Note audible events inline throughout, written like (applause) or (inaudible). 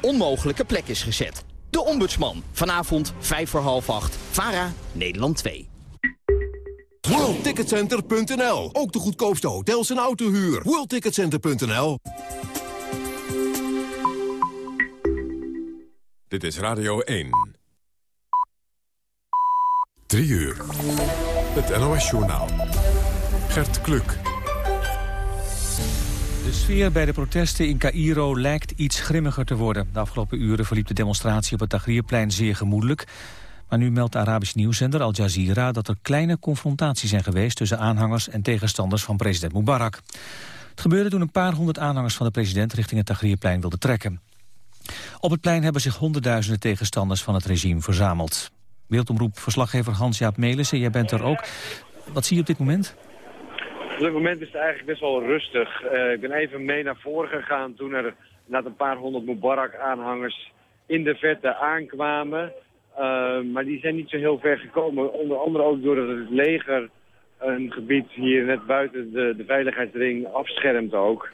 onmogelijke plek is gezet. De Ombudsman. Vanavond 5 voor half 8. VARA, Nederland 2. WorldTicketCenter.nl. Ook de goedkoopste hotels en autohuur. WorldTicketCenter.nl. Dit is Radio 1. 3 uur. Het NOS-journaal. Gert Kluk. Sfeer bij de protesten in Cairo lijkt iets grimmiger te worden. De afgelopen uren verliep de demonstratie op het Tahrirplein zeer gemoedelijk. Maar nu meldt de Arabische nieuwszender Al Jazeera... dat er kleine confrontaties zijn geweest tussen aanhangers en tegenstanders van president Mubarak. Het gebeurde toen een paar honderd aanhangers van de president richting het Tahrirplein wilden trekken. Op het plein hebben zich honderdduizenden tegenstanders van het regime verzameld. Wereldomroep-verslaggever Hans-Jaap Melissen, jij bent er ook. Wat zie je op dit moment? Op dit moment is het eigenlijk best wel rustig. Uh, ik ben even mee naar voren gegaan toen er net een paar honderd Mubarak-aanhangers in de verte aankwamen. Uh, maar die zijn niet zo heel ver gekomen. Onder andere ook doordat het leger een gebied hier net buiten de, de veiligheidsring afschermt ook.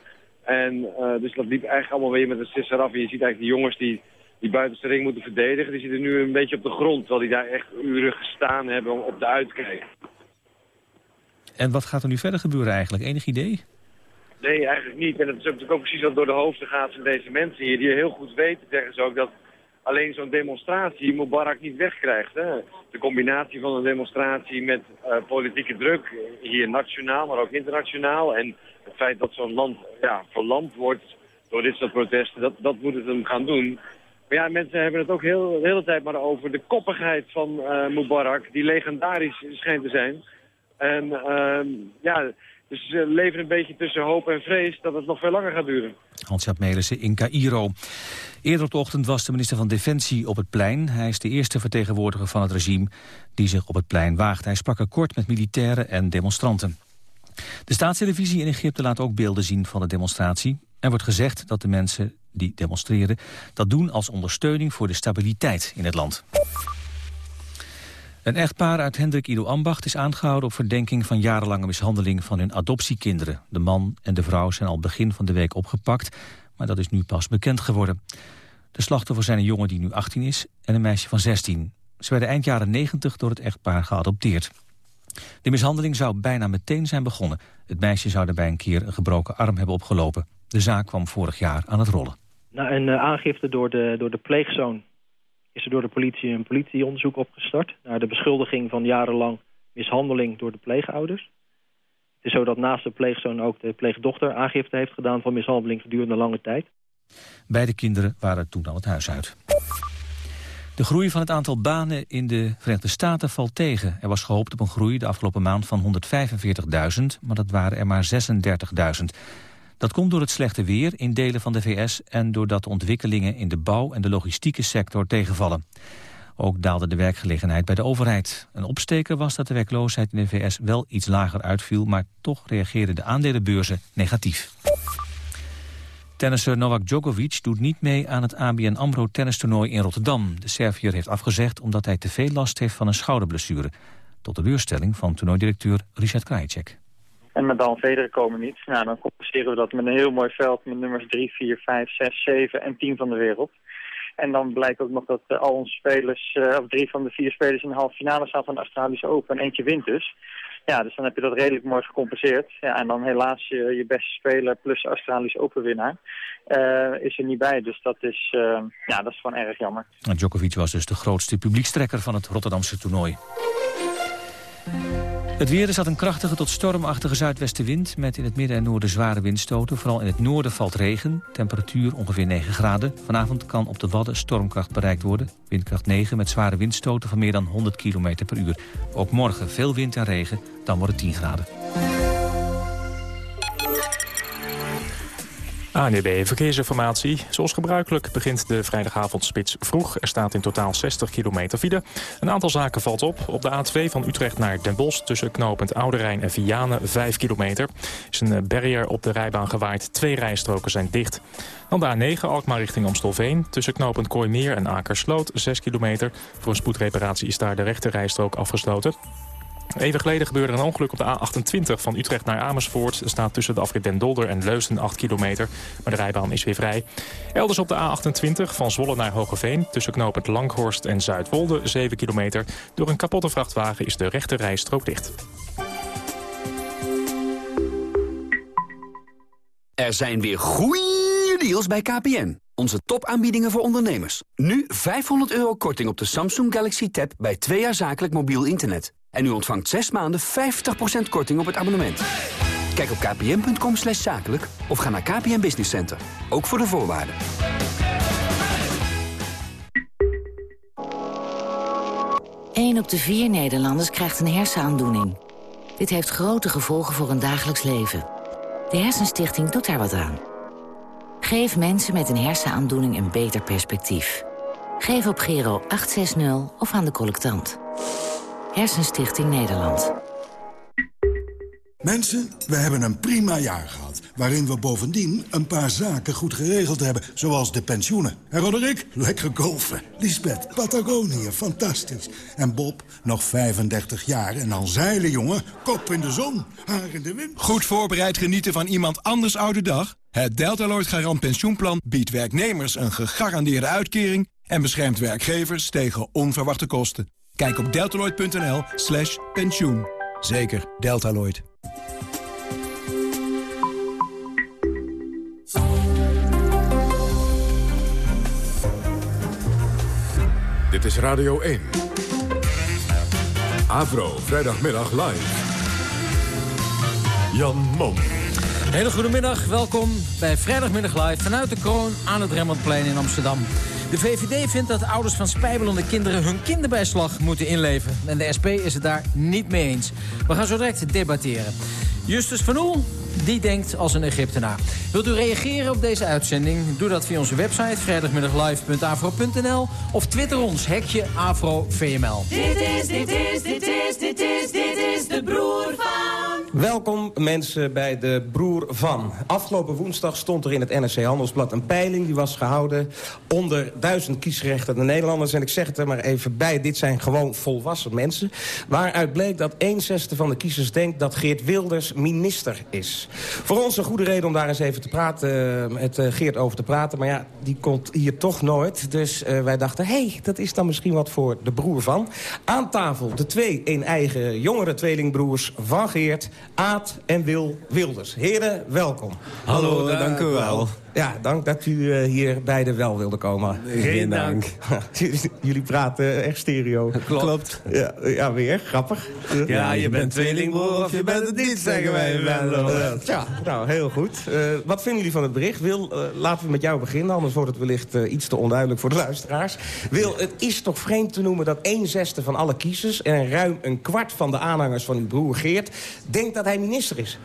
En uh, dus dat liep eigenlijk allemaal weer met een sisser af. En je ziet eigenlijk de jongens die die buitenste ring moeten verdedigen. Die zitten nu een beetje op de grond, terwijl die daar echt uren gestaan hebben op de uitkijk. En wat gaat er nu verder gebeuren eigenlijk? Enig idee? Nee, eigenlijk niet. En het is natuurlijk ook precies wat door de hoofden gaat van deze mensen hier. Die heel goed weten, zeggen ze ook, dat alleen zo'n demonstratie Mubarak niet wegkrijgt. Hè? De combinatie van een demonstratie met uh, politieke druk, hier nationaal, maar ook internationaal. En het feit dat zo'n land ja, verlamd wordt door dit soort protesten, dat, dat moet het hem gaan doen. Maar ja, mensen hebben het ook heel, de hele tijd maar over de koppigheid van uh, Mubarak, die legendarisch schijnt te zijn. En uh, ja, dus ze leven een beetje tussen hoop en vrees dat het nog veel langer gaat duren. Hans-Jaap Melissen in Cairo. Eerder op de ochtend was de minister van Defensie op het plein. Hij is de eerste vertegenwoordiger van het regime die zich op het plein waagt. Hij sprak er kort met militairen en demonstranten. De staatstelevisie in Egypte laat ook beelden zien van de demonstratie. Er wordt gezegd dat de mensen die demonstreren dat doen als ondersteuning voor de stabiliteit in het land. Een echtpaar uit Hendrik Ido Ambacht is aangehouden op verdenking van jarenlange mishandeling van hun adoptiekinderen. De man en de vrouw zijn al begin van de week opgepakt, maar dat is nu pas bekend geworden. De slachtoffers zijn een jongen die nu 18 is en een meisje van 16. Ze werden eind jaren 90 door het echtpaar geadopteerd. De mishandeling zou bijna meteen zijn begonnen. Het meisje zou daarbij een keer een gebroken arm hebben opgelopen. De zaak kwam vorig jaar aan het rollen. Na een uh, aangifte door de, door de pleegzoon is er door de politie een politieonderzoek opgestart... naar de beschuldiging van jarenlang mishandeling door de pleegouders. Het is zo dat naast de pleegzoon ook de pleegdochter aangifte heeft gedaan... van mishandeling gedurende lange tijd. Beide kinderen waren toen al het huis uit. De groei van het aantal banen in de Verenigde Staten valt tegen. Er was gehoopt op een groei de afgelopen maand van 145.000, maar dat waren er maar 36.000. Dat komt door het slechte weer in delen van de VS... en doordat de ontwikkelingen in de bouw- en de logistieke sector tegenvallen. Ook daalde de werkgelegenheid bij de overheid. Een opsteker was dat de werkloosheid in de VS wel iets lager uitviel... maar toch reageerden de aandelenbeurzen negatief. Tennisser Novak Djokovic doet niet mee aan het ABN AMRO tennistoernooi in Rotterdam. De Serviër heeft afgezegd omdat hij te veel last heeft van een schouderblessure. Tot teleurstelling van toernooidirecteur Richard Krajicek. En Nadal Federer komen niet. Nou, dan compenseren we dat met een heel mooi veld met nummers 3, 4, 5, 6, 7 en 10 van de wereld. En dan blijkt ook nog dat uh, al onze spelers, uh, of drie van de vier spelers in de halve finale staan van de Australische Open en eentje wint dus. Ja, dus dan heb je dat redelijk mooi gecompenseerd. Ja, en dan helaas je, je beste speler plus Australische Open winnaar is er niet bij. Dus dat is, ja, dat is gewoon erg jammer. En Djokovic was dus de grootste publiekstrekker van het Rotterdamse toernooi. Het weer is had een krachtige tot stormachtige zuidwestenwind... met in het midden en noorden zware windstoten. Vooral in het noorden valt regen, temperatuur ongeveer 9 graden. Vanavond kan op de Wadden stormkracht bereikt worden. Windkracht 9 met zware windstoten van meer dan 100 km per uur. Ook morgen veel wind en regen, dan wordt het 10 graden. ANUB Verkeersinformatie. Zoals gebruikelijk begint de vrijdagavondspits vroeg. Er staat in totaal 60 kilometer file. Een aantal zaken valt op. Op de A2 van Utrecht naar Den Bosch... tussen knooppunt Oude Rijn en Vianen 5 kilometer. is een barrier op de rijbaan gewaaid. Twee rijstroken zijn dicht. Dan de A9 Alkmaar richting Amstelveen. Tussen knooppunt Kooimeer en Akersloot 6 kilometer. Voor een spoedreparatie is daar de rechte rijstrook afgesloten. Even geleden gebeurde een ongeluk op de A28 van Utrecht naar Amersfoort. Er staat tussen de afrit Den Dolder en Leusden 8 kilometer. Maar de rijbaan is weer vrij. Elders op de A28 van Zwolle naar Hogeveen... tussen knooppunt Langhorst en Zuidwolde 7 kilometer. Door een kapotte vrachtwagen is de rechte rijstrook dicht. Er zijn weer goeie deals bij KPN. Onze topaanbiedingen voor ondernemers. Nu 500 euro korting op de Samsung Galaxy Tab bij twee jaar zakelijk mobiel internet. En u ontvangt 6 maanden 50% korting op het abonnement. Kijk op kpn.com slash zakelijk of ga naar KPN Business Center. Ook voor de voorwaarden. Een op de vier Nederlanders krijgt een hersenaandoening. Dit heeft grote gevolgen voor hun dagelijks leven. De Hersenstichting doet daar wat aan. Geef mensen met een hersenaandoening een beter perspectief. Geef op Gero 860 of aan de collectant. Hersenstichting Nederland. Mensen, we hebben een prima jaar gehad. Waarin we bovendien een paar zaken goed geregeld hebben. Zoals de pensioenen. En Roderick, lekker golfen. Lisbeth, Patagonië, fantastisch. En Bob, nog 35 jaar en al zeilen, jongen. Kop in de zon, haar in de wind. Goed voorbereid genieten van iemand anders oude dag? Het Deltaloid Garant Pensioenplan biedt werknemers een gegarandeerde uitkering... en beschermt werkgevers tegen onverwachte kosten. Kijk op deltaloid.nl slash pensioen. Zeker, Deltaloid. Dit is Radio 1. Avro, vrijdagmiddag live. Jan Mom. Hele goedemiddag, welkom bij Vrijdagmiddag Live vanuit de Kroon aan het Rembrandtplein in Amsterdam. De VVD vindt dat ouders van spijbelende kinderen hun kinderbijslag moeten inleveren. En de SP is het daar niet mee eens. We gaan zo direct debatteren. Justus van Oel, die denkt als een Egyptenaar. Wilt u reageren op deze uitzending? Doe dat via onze website vrijdagmiddaglive.afro.nl of twitter ons, hekje AfroVML. Dit is, dit is, dit is, dit is, dit is de broer van... Welkom mensen bij de Broer van. Afgelopen woensdag stond er in het NRC Handelsblad een peiling... die was gehouden onder duizend kiesrechten de Nederlanders. En ik zeg het er maar even bij, dit zijn gewoon volwassen mensen. Waaruit bleek dat een zesde van de kiezers denkt dat Geert Wilders minister is. Voor ons een goede reden om daar eens even te praten, met uh, Geert over te praten. Maar ja, die komt hier toch nooit. Dus uh, wij dachten, hé, hey, dat is dan misschien wat voor de broer van. Aan tafel de twee in eigen jongere tweelingbroers van Geert... Aad en Wil Wilders. Heren, welkom. Hallo, uh, dank u wel. Ja, dank dat u uh, hier beide wel wilde komen. Geen dank. (laughs) Jullie praten echt stereo. (laughs) Klopt. Klopt. Ja, ja, weer. Grappig. Ja, je, bent tweelingbroer of je bent het niet, zeggen wij wel. Ja, nou, heel goed. Uh, wat vinden jullie van het bericht? Wil, uh, laten we met jou beginnen, anders wordt het wellicht iets te onduidelijk voor de luisteraars. Wil, het is toch vreemd te noemen dat een zesde van alle kiezers... en ruim een kwart van de aanhangers van uw broer Geert... denkt dat hij minister is.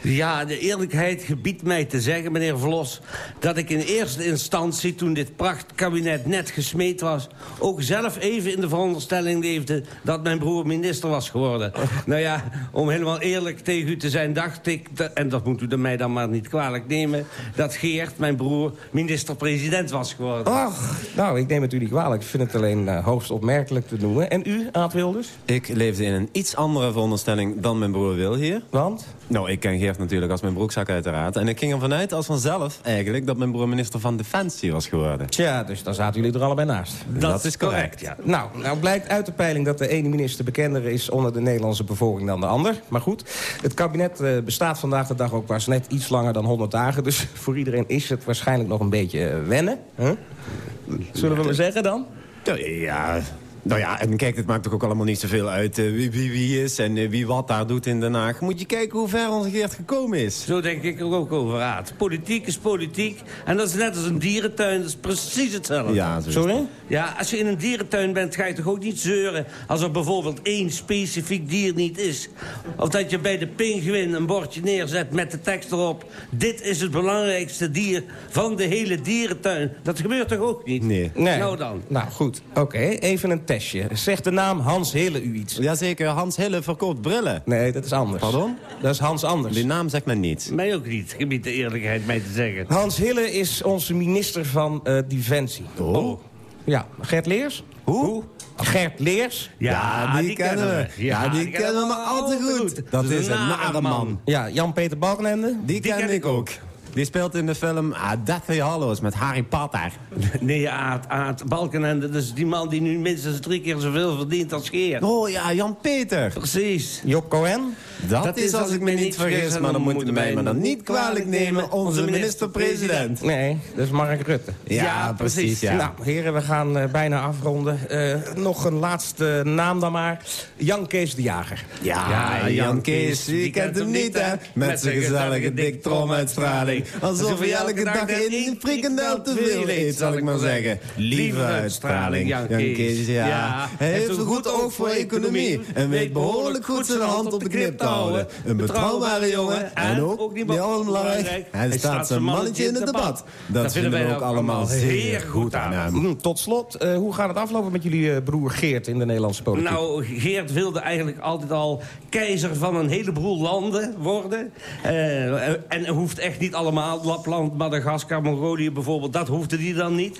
Ja, de eerlijkheid gebiedt mij te zeggen, meneer Vlos... dat ik in eerste instantie, toen dit prachtkabinet net gesmeed was... ook zelf even in de veronderstelling leefde dat mijn broer minister was geworden. nou ja, om helemaal eerlijk tegen u te zijn, dacht ik... en dat moet u mij dan maar niet kwalijk nemen... dat Geert, mijn broer, minister-president was geworden. Ach, nou, ik neem het u niet kwalijk. Ik vind het alleen uh, hoogst opmerkelijk te noemen. En u, Aad Wilders? Ik leefde in een iets andere veronderstelling dan mijn broer wil hier. Want? Nou, ik ken Geert natuurlijk als mijn broekzak uiteraard. En ik ging ervan uit als vanzelf eigenlijk dat mijn broer minister van Defensie was geworden. Tja, dus dan zaten jullie er allebei naast. Dat, dat is correct, ja. Nou, nou blijkt uit de peiling dat de ene minister bekender is onder de Nederlandse bevolking dan de ander. Maar goed, het kabinet uh, bestaat vandaag de dag ook pas net iets langer dan 100 dagen. Dus (laughs) voor iedereen is het waarschijnlijk nog een beetje uh, wennen. Huh? Zullen we maar zeggen dan? Ja, nou ja, en kijk, het maakt toch ook allemaal niet zoveel uit uh, wie, wie, wie is en uh, wie wat daar doet in Den Haag. Moet je kijken hoe ver onze Geert gekomen is. Zo denk ik er ook over, Raad. Politiek is politiek. En dat is net als een dierentuin, dat is precies hetzelfde. Ja, zo Sorry? Ja, als je in een dierentuin bent, ga je toch ook niet zeuren... als er bijvoorbeeld één specifiek dier niet is. Of dat je bij de pinguïn een bordje neerzet met de tekst erop... dit is het belangrijkste dier van de hele dierentuin. Dat gebeurt toch ook niet? Nee. nee. Nou dan. Nou, goed. Oké, okay, even een Zegt de naam Hans Hille u iets? Jazeker, Hans Hille verkoopt brillen. Nee, dat is anders. Pardon? Dat is Hans Anders. Die naam zegt mij niet. Mij ook niet, gebied de eerlijkheid mij te zeggen. Hans Hille is onze minister van uh, Defensie. Oh. oh. Ja, Gert Leers? Hoe? Gert Leers? Ja, die, kennen we. Ja, die, kennen we maar al te goed. Dat is een nare man. Ja, Jan-Peter Balkenende? Die, ken ik ook. Die speelt in de film ah, Deathly Hallows met Harry Potter. (laughs) Nee, Aad, Aad Balkenende, dat is die man die nu minstens drie keer zoveel verdient als Geert. Oh ja, Jan-Peter. Precies. Job Cohen? Dat, is, als ik me niet vergis, maar dan moeten mij maar dan niet kwalijk nemen... onze minister-president. Nee, dat is Mark Rutte. Ja, precies, ja. Nou, heren, we gaan eh, bijna afronden. Eh, nog een laatste naam dan maar. Jan Kees de Jager. Ja, Jan Kees, wie kent hem niet, hè? Met zijn gezellige dik tromuitstraling. (laughs) Alsof hij elke dag in een frikandel te veel eet, zal ik maar zeggen. Lieve uitstraling, Jan Kees, ja. Hij heeft een goed oog voor economie... en weet behoorlijk goed zijn hand op de knip te houden. Een betrouwbare jongen en ook, niet belangrijk... hij staat zijn mannetje in het debat. Dat vinden we ook allemaal zeer goed aan hem. Tot slot, eh, hoe gaat het aflopen met jullie eh, broer Geert in de Nederlandse politiek? Nou, Geert wilde eigenlijk altijd al keizer van een heleboel landen worden. En hoeft echt niet allemaal. Lapland, Madagaskar, Mongolië bijvoorbeeld. Dat hoefde hij dan niet.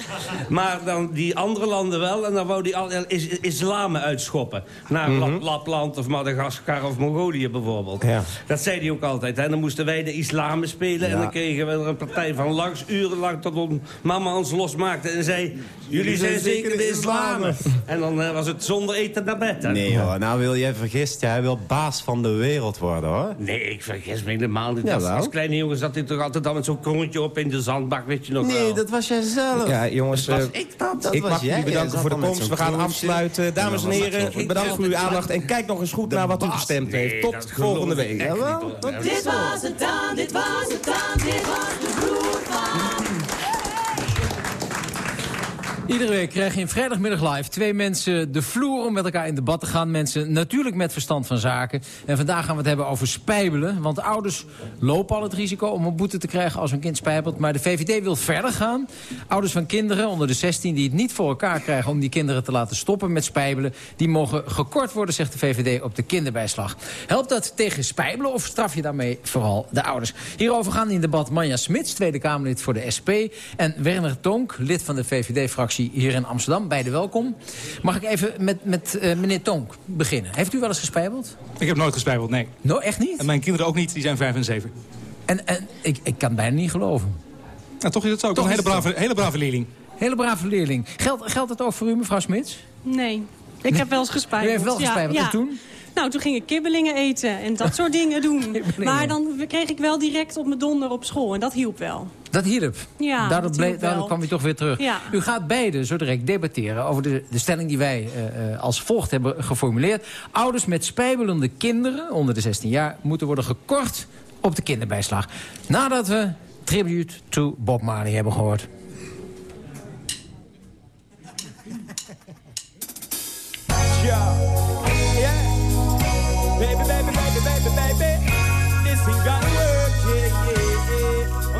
Maar dan die andere landen wel. En dan wou hij al is, islam uitschoppen. Naar Mhm. Lap- Lapland of Madagaskar of Mongolië bijvoorbeeld. Ja. Dat zei hij ook altijd. Hè. Dan moesten wij de islam spelen. En dan kregen we er een partij van langs, urenlang... tot ons mama ons losmaakte en zei... Jullie zijn zeker de islamers. En dan eh, was het zonder eten naar bed. hè. Nee hoor, nou wil jij vergist. Hij wil baas van de wereld worden hoor. Nee, ik vergis me helemaal niet. Als, kleine jongen zat hij toch altijd al met zo'n kroontje op in de zandbak, weet je nog wel. Nee, dat was jij zelf. Ja, jongens, Was eh, ik dat? Dat ik was mag jij. jullie bedanken voor de komst. We gaan kroontje. afsluiten. Dames en dan heren, ik- bedankt voor uw aandacht. En kijk nog eens goed naar wat u gestemd heeft. Tot volgende week. Dit was het dan, dit was het dan, dit was de Iedere week krijg je in vrijdagmiddag live twee mensen de vloer om met elkaar in debat te gaan. Mensen natuurlijk met verstand van zaken. En vandaag gaan we het hebben over spijbelen. Want ouders lopen al het risico om een boete te krijgen als hun kind spijbelt. Maar de VVD wil verder gaan. Ouders van kinderen onder de 16 die het niet voor elkaar krijgen om die kinderen te laten stoppen met spijbelen. Die mogen gekort worden, zegt de VVD, op de kinderbijslag. Helpt dat tegen spijbelen of straf je daarmee vooral de ouders? Hierover gaan in debat Manja Smits, Tweede Kamerlid voor de SP. En Werner Tonk, lid van de VVD-fractie hier in Amsterdam. Beide welkom. Mag ik even met, met eh, meneer Tonk beginnen? Heeft u wel eens gespijbeld? Ik heb nooit gespijbeld, nee. No, echt niet? En mijn kinderen ook niet, die zijn vijf en zeven. En, en ik, ik kan bijna niet geloven. Nou, toch is het zo. Toch een hele brave, hele brave leerling. Hele brave leerling. Geldt, geldt het ook voor u, mevrouw Smits? Nee, ik heb wel eens gespijbeld. U heeft wel Ja, gespijbeld. Ja, En toen? Nou, toen ging ik kibbelingen eten en dat soort dingen doen. (laughs) Maar dan kreeg ik wel direct op mijn donder op school en dat hielp wel. Dat hielp. Ja, daardoor, dat hielp daardoor kwam u toch weer terug. Ja. U gaat beide zo direct debatteren over de, de stelling die wij eh, eh, als volgt hebben geformuleerd. Ouders met spijbelende kinderen onder de 16 jaar moeten worden gekort op de kinderbijslag. Nadat we Tribute to Bob Marley hebben gehoord.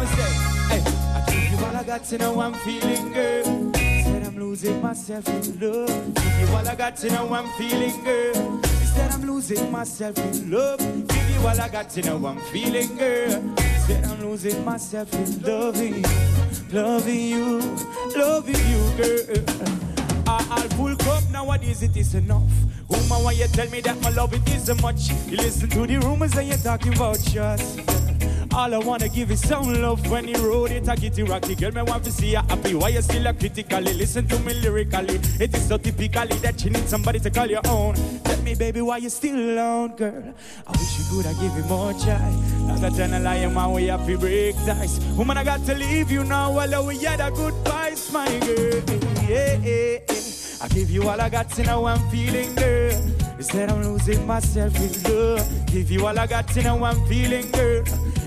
Hey, I give you all I got know I'm feeling good. Said I'm losing myself in love. Give you all I got to know I'm feeling good. Said I'm losing myself in love. Give you all I got to know I'm feeling good. Said I'm losing myself in loving you, loving you, loving you, girl. I- I'll full cup nowadays, it is enough. Woman, why you tell me that my love it isn't much? You listen to the rumors and you're talking about trust. All I wanna give is some love when you wrote it. I get it rocky, girl. Me want to see you happy. Why you still a critically? Listen to me lyrically. It is so typically that you need somebody to call your own. Tell me, baby, why you still alone, girl? I wish you could have give you more try. Not that a lie, man, way have to break ties. Woman, I got to leave you now. Well, we had a goodbyes, my girl. Yeah, yeah, yeah. I give you all I got, and now I'm feeling good. Instead, I'm losing myself in love. Give you all I got, and now I'm feeling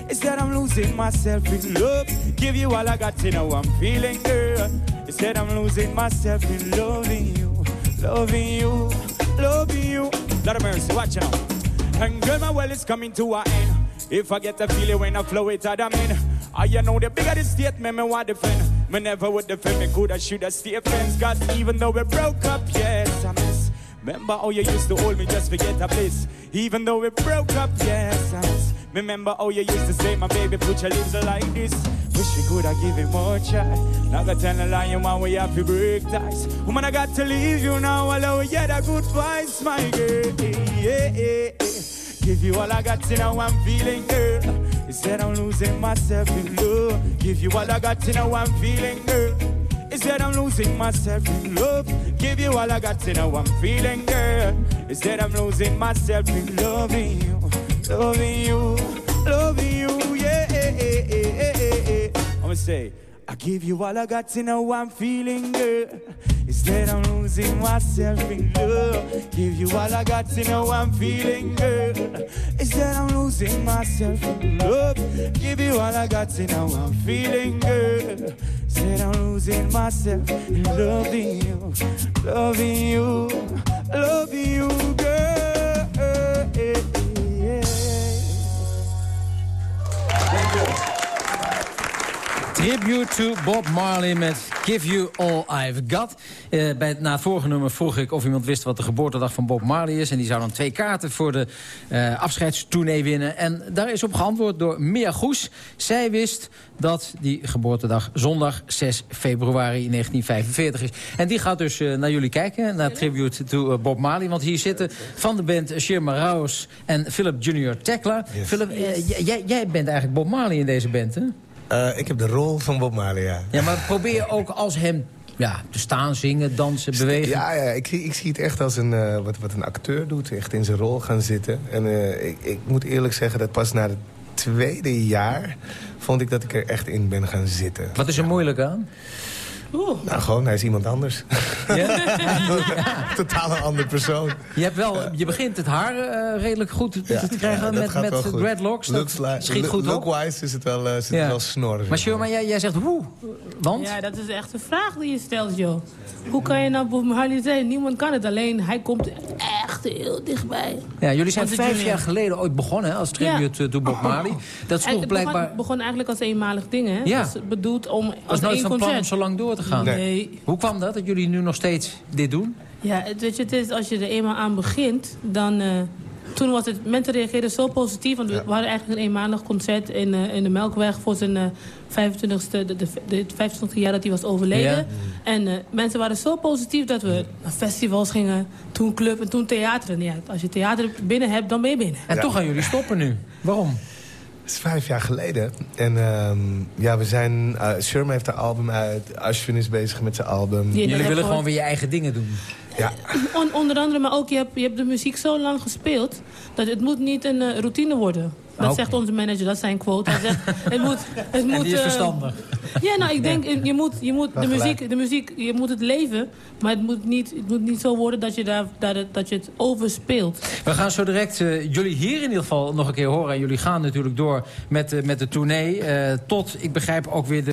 good. that I'm losing myself in love. Give you all I got, and know I'm feeling girl. good. Instead, I'm losing myself in loving you, loving you, loving you. Lord of mercy, watch out. And girl, my well is coming to an end. If I get a feeling when I flow it, I'm in. I you know the bigger the statement, me want defend. Me never would defend, me coulda, shoulda stay friends. Cause even though we broke up, yes, I miss. Remember how you used to hold me just forget a bliss. Even though we broke up, yes, I miss. Remember how you used to say, my baby, put your lips like this. Wish we could have given more try. Now got tell a lie, you man, we have to break ties. Woman, I got to leave you now. Allow you get a good vibes, my girl. Yeah, yeah, yeah. Give you all I got, you know I'm feeling girl. Instead I'm losing myself in love. Give you all I got, you know I'm feeling girl. Instead I'm losing myself in love. Give you all I got, you know I'm feeling girl. Instead I'm losing myself in loving you, loving you, loving you. Yeah. I'ma say. I give you all I got to know I'm feeling good. Instead I'm losing myself in love. Give you all I got to know I'm feeling good. Instead I'm losing myself in love. Give you all I got to know I'm feeling good. Instead I'm losing myself in loving you, loving you, loving you, girl. Tribute to Bob Marley met Give You All I've Got. Eh, bij, na het vorige nummer vroeg ik of iemand wist wat de geboortedag van Bob Marley is. En die zou dan twee kaarten voor de eh afscheidstournee winnen. En daar is op geantwoord door Mia Goes. Zij wist dat die geboortedag zondag 6 februari 1945 is. En die gaat dus eh, naar jullie kijken, naar Tribute to eh, Bob Marley. Want hier zitten van de band Shirma Raus en Philip Junior Tekla. Philip, jij bent eigenlijk Bob Marley in deze band, hè? Eh, ik heb de rol van Bob Marley, ja. Ja, maar probeer je ook als hem ja, te staan, zingen, dansen, bewegen. Ja, ja ik, zie- ik zie het echt als een, eh, wat, wat een acteur doet. Echt in zijn rol gaan zitten. En eh, ik, ik moet eerlijk zeggen dat pas na het tweede jaar... vond ik dat ik er echt in ben gaan zitten. Wat is er moeilijk aan? Nou, gewoon, hij is iemand anders. (laughs) Totaal een andere persoon. Je, hebt wel, je begint het haar eh, redelijk goed te, Ja, te krijgen ja, met, met dreadlocks. Dat Looks like- schiet goed look- op. Lookwise is het wel, eh, zit Ja. het wel snor. Maar Sherma, jij, jij zegt hoe? Want? Ja, dat is echt een vraag die je stelt, joh. Hoe kan je nou Bob Marley zijn? Niemand kan het, alleen hij komt echt heel dichtbij. Ja, jullie zijn het vijf jaar geleden ooit begonnen hè, als tribute to Bob Marley. Dat sloeg het blijkbaar... begon, begon eigenlijk als eenmalig ding, hè? Ja. Dat is bedoeld om was als nooit één van plan om zo lang door te gaan. Nee. Hoe kwam dat, dat jullie nu nog steeds dit doen? Ja, het, weet je, het is, als je er eenmaal aan begint, dan... eh, toen was het, mensen reageerden zo positief. Want we hadden eigenlijk een eenmalig concert in, eh, in de Melkweg... voor zijn eh 25ste, de, de, de, het 25ste jaar dat hij was overleden. Ja. En eh, mensen waren zo positief dat we naar festivals gingen. Toen club en toen theater. En ja, als je theater binnen hebt, dan ben je binnen. En toch gaan jullie stoppen nu. Waarom? Is vijf jaar geleden. En ehm, ja, we zijn... Sherma heeft haar album uit. Ashwin is bezig met zijn album. Jullie willen gewoon weer je eigen dingen doen. Ja. On- onder andere, maar ook, je hebt, je hebt de muziek zo lang gespeeld... dat het moet niet een eh, routine worden. Dat zegt onze manager, dat is zijn quote. Hij zegt, het moet, (laughs) het moet, En die is eh, verstandig. Ja, nou, ik denk, je moet, je moet de, muziek, de muziek, je moet het leven... maar het moet niet, het moet niet zo worden dat je, daar, dat, het, dat je het overspeelt. We gaan zo direct eh, jullie hier in ieder geval nog een keer horen. En jullie gaan natuurlijk door met, de met de tournee. eh, tot, ik begrijp, ook weer de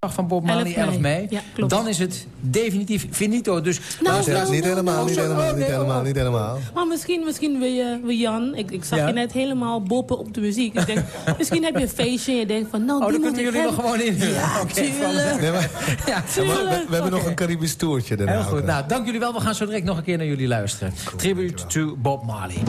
dag van Bob Marley, 11 11 mei. mei. Ja, klopt. Dan is het definitief finito. Dus Nou, nou, niet nou, helemaal, nou, niet helemaal, oh, niet nee, helemaal, oh. niet helemaal. Maar misschien, misschien wil, je, wil Jan, ik, ik zag Ja? je net helemaal boppen op de muziek. Ik denk, (laughs) misschien heb je een feestje en je denkt van, nou, Oh, die dan moet kunnen ik jullie nog gewoon in. Ja, (laughs) Oké, tuurlijk. Nee, maar, Ja, (laughs) Ja, maar we, we hebben nog een Caribisch toertje daarna. Heel goed. ook, Nou, dank jullie wel. We gaan zo direct nog een keer naar jullie luisteren. Tribute to Bob Marley.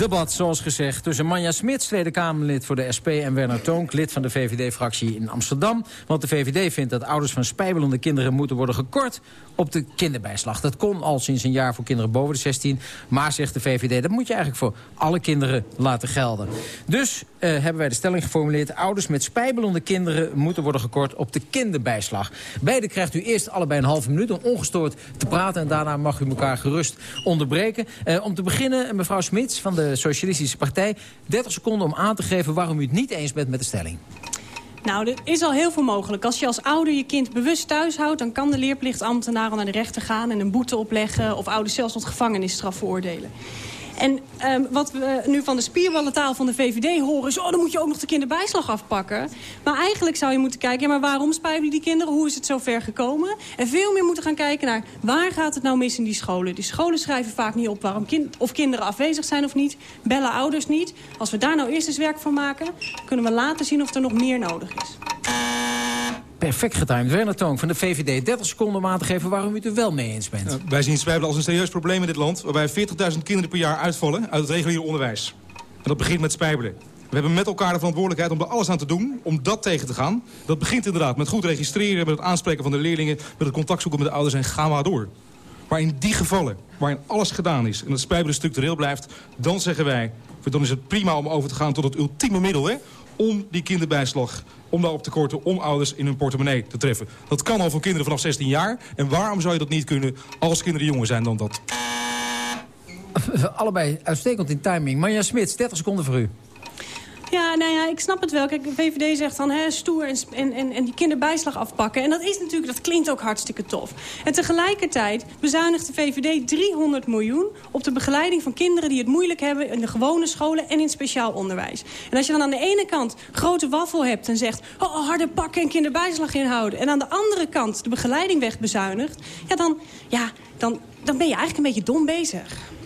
Debat, zoals gezegd, tussen Manja Smits, Tweede Kamerlid voor de SP... en Werner Toonk, lid van de VVD-fractie in Amsterdam. Want de VVD vindt dat ouders van spijbelende kinderen... moeten worden gekort op de kinderbijslag. Dat kon al sinds een jaar voor kinderen boven de 16. Maar, zegt de VVD, dat moet je eigenlijk voor alle kinderen laten gelden. Dus eh, hebben wij de stelling geformuleerd... ouders met spijbelende kinderen moeten worden gekort op de kinderbijslag. Beide krijgt u eerst allebei een halve minuut om ongestoord te praten... en daarna mag u elkaar gerust onderbreken. Eh, om te beginnen, mevrouw Smits van de Socialistische Partij... 30 seconden om aan te geven waarom u het niet eens bent met de stelling. Nou, er is al heel veel mogelijk. Als je als ouder je kind bewust thuis houdt... dan kan de leerplichtambtenaar al naar de rechter gaan... en een boete opleggen of ouders zelfs tot gevangenisstraf veroordelen. En ehm, wat we nu van de spierballentaal van de VVD horen... is, oh, dan moet je ook nog de kinderbijslag afpakken. Maar eigenlijk zou je moeten kijken... maar waarom spijbelen die kinderen? Hoe is het zo ver gekomen? En veel meer moeten gaan kijken naar... waar gaat het nou mis in die scholen? Die scholen schrijven vaak niet op waarom kind, of kinderen afwezig zijn of niet. Bellen ouders niet. Als we daar nou eerst eens werk van maken... kunnen we later zien of er nog meer nodig is. Perfect getimed. Werner van de VVD. 30 seconden om aan te geven waarom u het er wel mee eens bent. Wij zien Spijbelen als een serieus probleem in dit land... waarbij 40.000 kinderen per jaar uitvallen uit het reguliere onderwijs. En dat begint met Spijbelen. We hebben met elkaar de verantwoordelijkheid om er alles aan te doen om dat tegen te gaan. Dat begint inderdaad met goed registreren, met het aanspreken van de leerlingen... met het contact zoeken met de ouders en ga maar door. Maar in die gevallen, waarin alles gedaan is en het spijbelen structureel blijft... dan zeggen wij, dan is het prima om over te gaan tot het ultieme middel... Hè, om die kinderbijslag, om daarop te korten... om ouders in hun portemonnee te treffen. Dat kan al voor kinderen vanaf 16 jaar. En waarom zou je dat niet kunnen als kinderen jonger zijn dan dat? Allebei uitstekend in timing. Manja Smits, 30 seconden voor u. Ja, nou ja, ik snap het wel. Kijk, de VVD zegt dan hè, stoer en, en, en die kinderbijslag afpakken. En dat is natuurlijk, dat klinkt ook hartstikke tof. En tegelijkertijd bezuinigt de VVD 300 miljoen... op de begeleiding van kinderen die het moeilijk hebben... in de gewone scholen en in speciaal onderwijs. En als je dan aan de ene kant grote waffel hebt en zegt... Oh, harde pakken en kinderbijslag inhouden... en aan de andere kant de begeleiding wegbezuinigt... ja, dan, ja, dan, dan ben je eigenlijk een beetje dom bezig.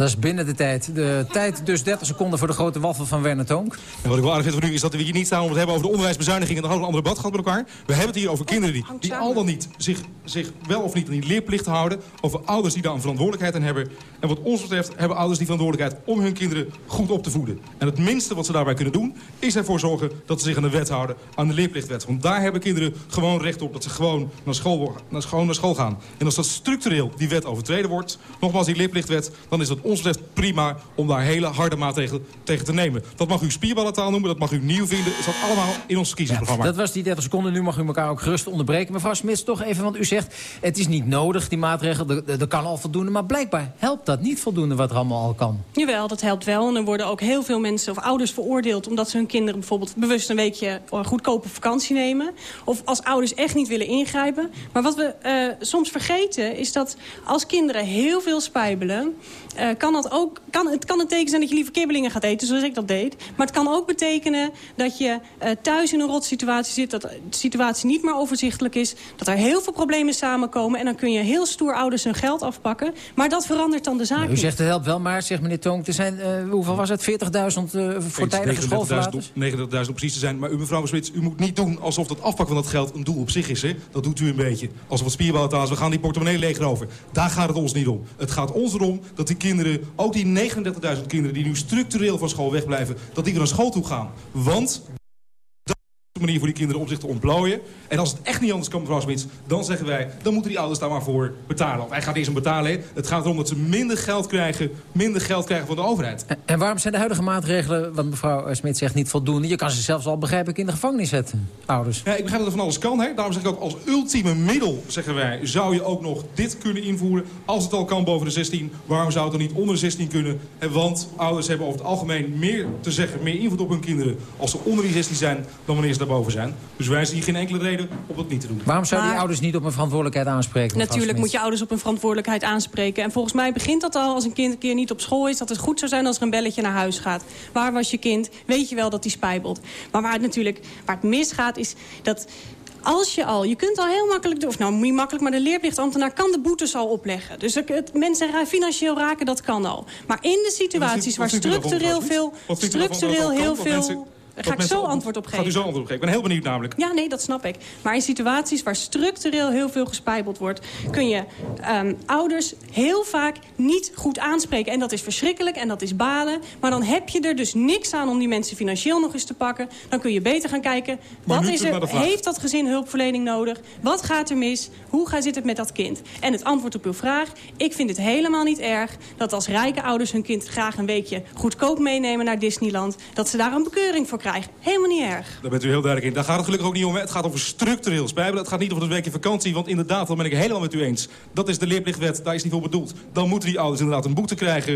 Dat is binnen de tijd. De tijd dus 30 seconden voor de grote waffel van Werner Tonk. En wat ik wel aardig vind van nu is dat we hier niet staan om het hebben over de onderwijsbezuiniging. En dan hadden we een ander gehad met elkaar. We hebben het hier over kinderen die, die al dan niet zich, zich wel of niet aan die leerplicht houden. Over ouders die daar een verantwoordelijkheid in hebben. En wat ons betreft hebben ouders die verantwoordelijkheid om hun kinderen goed op te voeden. En het minste wat ze daarbij kunnen doen is ervoor zorgen dat ze zich aan de wet houden. Aan de leerplichtwet. Want daar hebben kinderen gewoon recht op dat ze gewoon naar school, naar, gewoon naar school gaan. En als dat structureel die wet overtreden wordt, nogmaals die leerplichtwet, dan is dat ons betreft prima om daar hele harde maatregelen tegen te nemen. Dat mag u spierballentaal noemen, dat mag u nieuw vinden. Dat staat allemaal in ons verkiezingsprogramma. Ja, dat was die 30 seconden. Nu mag u elkaar ook gerust onderbreken. Mevrouw Smits, toch even, want u zegt... het is niet nodig, die maatregel, er kan al voldoende. Maar blijkbaar helpt dat niet voldoende wat er allemaal al kan. Jawel, dat helpt wel. En er worden ook heel veel mensen of ouders veroordeeld... omdat ze hun kinderen bijvoorbeeld bewust een weekje goedkope vakantie nemen. Of als ouders echt niet willen ingrijpen. Maar wat we uh, soms vergeten is dat als kinderen heel veel spijbelen... Uh, kan dat ook, kan, het kan een teken zijn dat je liever kibbelingen gaat eten, zoals ik dat deed. Maar het kan ook betekenen dat je uh, thuis in een rotsituatie zit... dat de situatie niet meer overzichtelijk is... dat er heel veel problemen samenkomen... en dan kun je heel stoer ouders hun geld afpakken. Maar dat verandert dan de zaak nou, U zegt het helpt wel, maar, zegt meneer Tonk... Er zijn, uh, hoeveel was het? 40.000 voortijdige schoolverlaters? 90.000 om precies te zijn. Maar u, mevrouw Smits, u moet niet doen alsof dat afpakken van dat geld... een doel op zich is. Hè? Dat doet u een beetje. Alsof het spierballen we gaan die portemonnee leegroven. Daar gaat het ons niet om. Het gaat ons erom dat die kinderen, ook die 39.000 kinderen die nu structureel van school wegblijven... dat die weer naar school toe gaan. Want manier voor die kinderen om zich te ontplooien. En als het echt niet anders kan, mevrouw Smits, dan zeggen wij... dan moeten die ouders daar maar voor betalen. Of hij gaat eerst om betalen. Het gaat erom dat ze minder geld krijgen, minder geld krijgen van de overheid. En, en waarom zijn de huidige maatregelen, wat mevrouw Smits zegt, niet voldoende? Je kan ze zelfs al, begrijp ik, in de gevangenis zetten, ouders. Ja, ik begrijp dat er van alles kan. Hè? Daarom zeg ik ook, als ultieme middel, zeggen wij... zou je ook nog dit kunnen invoeren. Als het al kan boven de 16, waarom zou het dan niet onder de 16 kunnen? Want ouders hebben over het algemeen meer te zeggen... meer invloed op hun kinderen als ze onder die 16 zijn... dan wanneer ze daarboven zijn. Dus wij zien geen enkele reden om dat niet te doen. Waarom zouden die ouders niet op een verantwoordelijkheid aanspreken? Natuurlijk moet je ouders op een verantwoordelijkheid aanspreken. En volgens mij begint dat al als een kind een keer niet op school is... dat het goed zou zijn als er een belletje naar huis gaat. Waar was je kind? Weet je wel dat hij spijbelt. Maar waar het natuurlijk waar het misgaat is dat als je al, je kunt al heel makkelijk, of nou niet makkelijk, maar de leerplichtambtenaar kan de boetes al opleggen. Dus het, mensen financieel raken, dat kan al. Maar in de situaties waar structureel veel, structureel heel veel... Daar ga ik zo antwoord op geven. Gaat u zo antwoord op geven? Ik ben heel benieuwd namelijk. Ja, nee, dat snap ik. Maar in situaties waar structureel heel veel gespijbeld wordt... kun je um, ouders heel vaak niet goed aanspreken. En dat is verschrikkelijk en dat is balen. Maar dan heb je er dus niks aan om die mensen financieel nog eens te pakken. Dan kun je beter gaan kijken... wat is er, heeft dat gezin hulpverlening nodig? Wat gaat er mis? Hoe gaat, zit het met dat kind? En het antwoord op uw vraag... ik vind het helemaal niet erg dat als rijke ouders hun kind graag een weekje... goedkoop meenemen naar Disneyland... dat ze daar een bekeuring voor krijgen. Helemaal niet erg. Daar bent u heel duidelijk in. Daar gaat het gelukkig ook niet om. Het gaat over structureel spijbelen. Het gaat niet over een weekje vakantie. Want inderdaad, dat ben ik helemaal met u eens. Dat is de leerplichtwet. Daar is niet voor bedoeld. Dan moeten die ouders inderdaad een boete krijgen.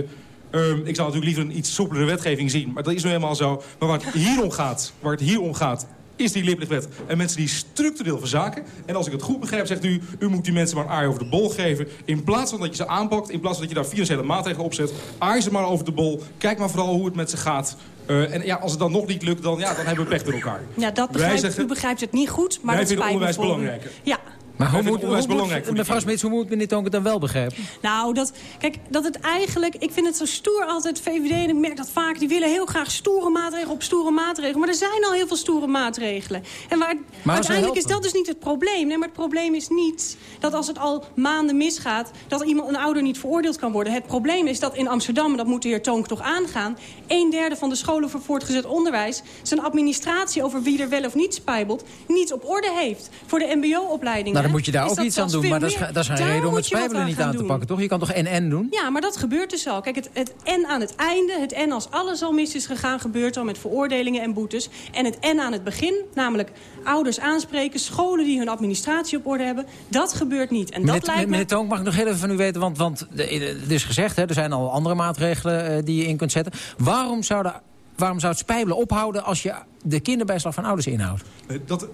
Um, ik zou natuurlijk liever een iets soepelere wetgeving zien. Maar dat is nu helemaal zo. Maar waar het hier om gaat, waar het hier om gaat is die leerplichtwet. En mensen die structureel verzaken. En als ik het goed begrijp, zegt u... u moet die mensen maar een aai over de bol geven. In plaats van dat je ze aanpakt, in plaats van dat je daar financiële maatregelen op zet... aai ze maar over de bol. Kijk maar vooral hoe het met ze gaat. Uh, en ja, als het dan nog niet lukt, dan, ja, dan hebben we pech met elkaar. Ja, dat begrijpt, zeggen, u begrijpt het niet goed, maar wij dat vinden onderwijs belangrijker. Ja, Maar hoe moet, hoe moet, mevrouw Smits, hoe moet meneer Tonk het dan wel begrijpen? Nou, dat, kijk, dat het eigenlijk... Ik vind het zo stoer altijd, VVD, en ik merk dat vaak... die willen heel graag stoere maatregelen op stoere maatregelen. Maar er zijn al heel veel stoere maatregelen. En waar, uiteindelijk is dat dus niet het probleem. Nee, maar het probleem is niet dat als het al maanden misgaat... dat iemand, een ouder niet veroordeeld kan worden. Het probleem is dat in Amsterdam, en dat moet de heer Tonk toch aangaan... een derde van de scholen voor voortgezet onderwijs... zijn administratie over wie er wel of niet spijbelt... niet op orde heeft. Voor de mbo-opleidingen... Nou, dan moet je daar ook iets aan doen. Maar dat is, dat is een reden om het spijbelen niet aan te doen. pakken, toch? Je kan toch NN doen? Ja, maar dat gebeurt dus al. Kijk, het, het N aan het einde, het N als alles al mis is gegaan... gebeurt al met veroordelingen en boetes. En het N aan het begin, namelijk ouders aanspreken... scholen die hun administratie op orde hebben, dat gebeurt niet. En Meneer, dat lijkt me... meneer mag ik nog heel even van u weten... want, want eh, het is gezegd, hè, er zijn al andere maatregelen eh, die je in kunt zetten. Waarom zou, de, waarom zou het spijbelen ophouden als je de kinderbijslag van ouders inhoudt? Eh, Dat,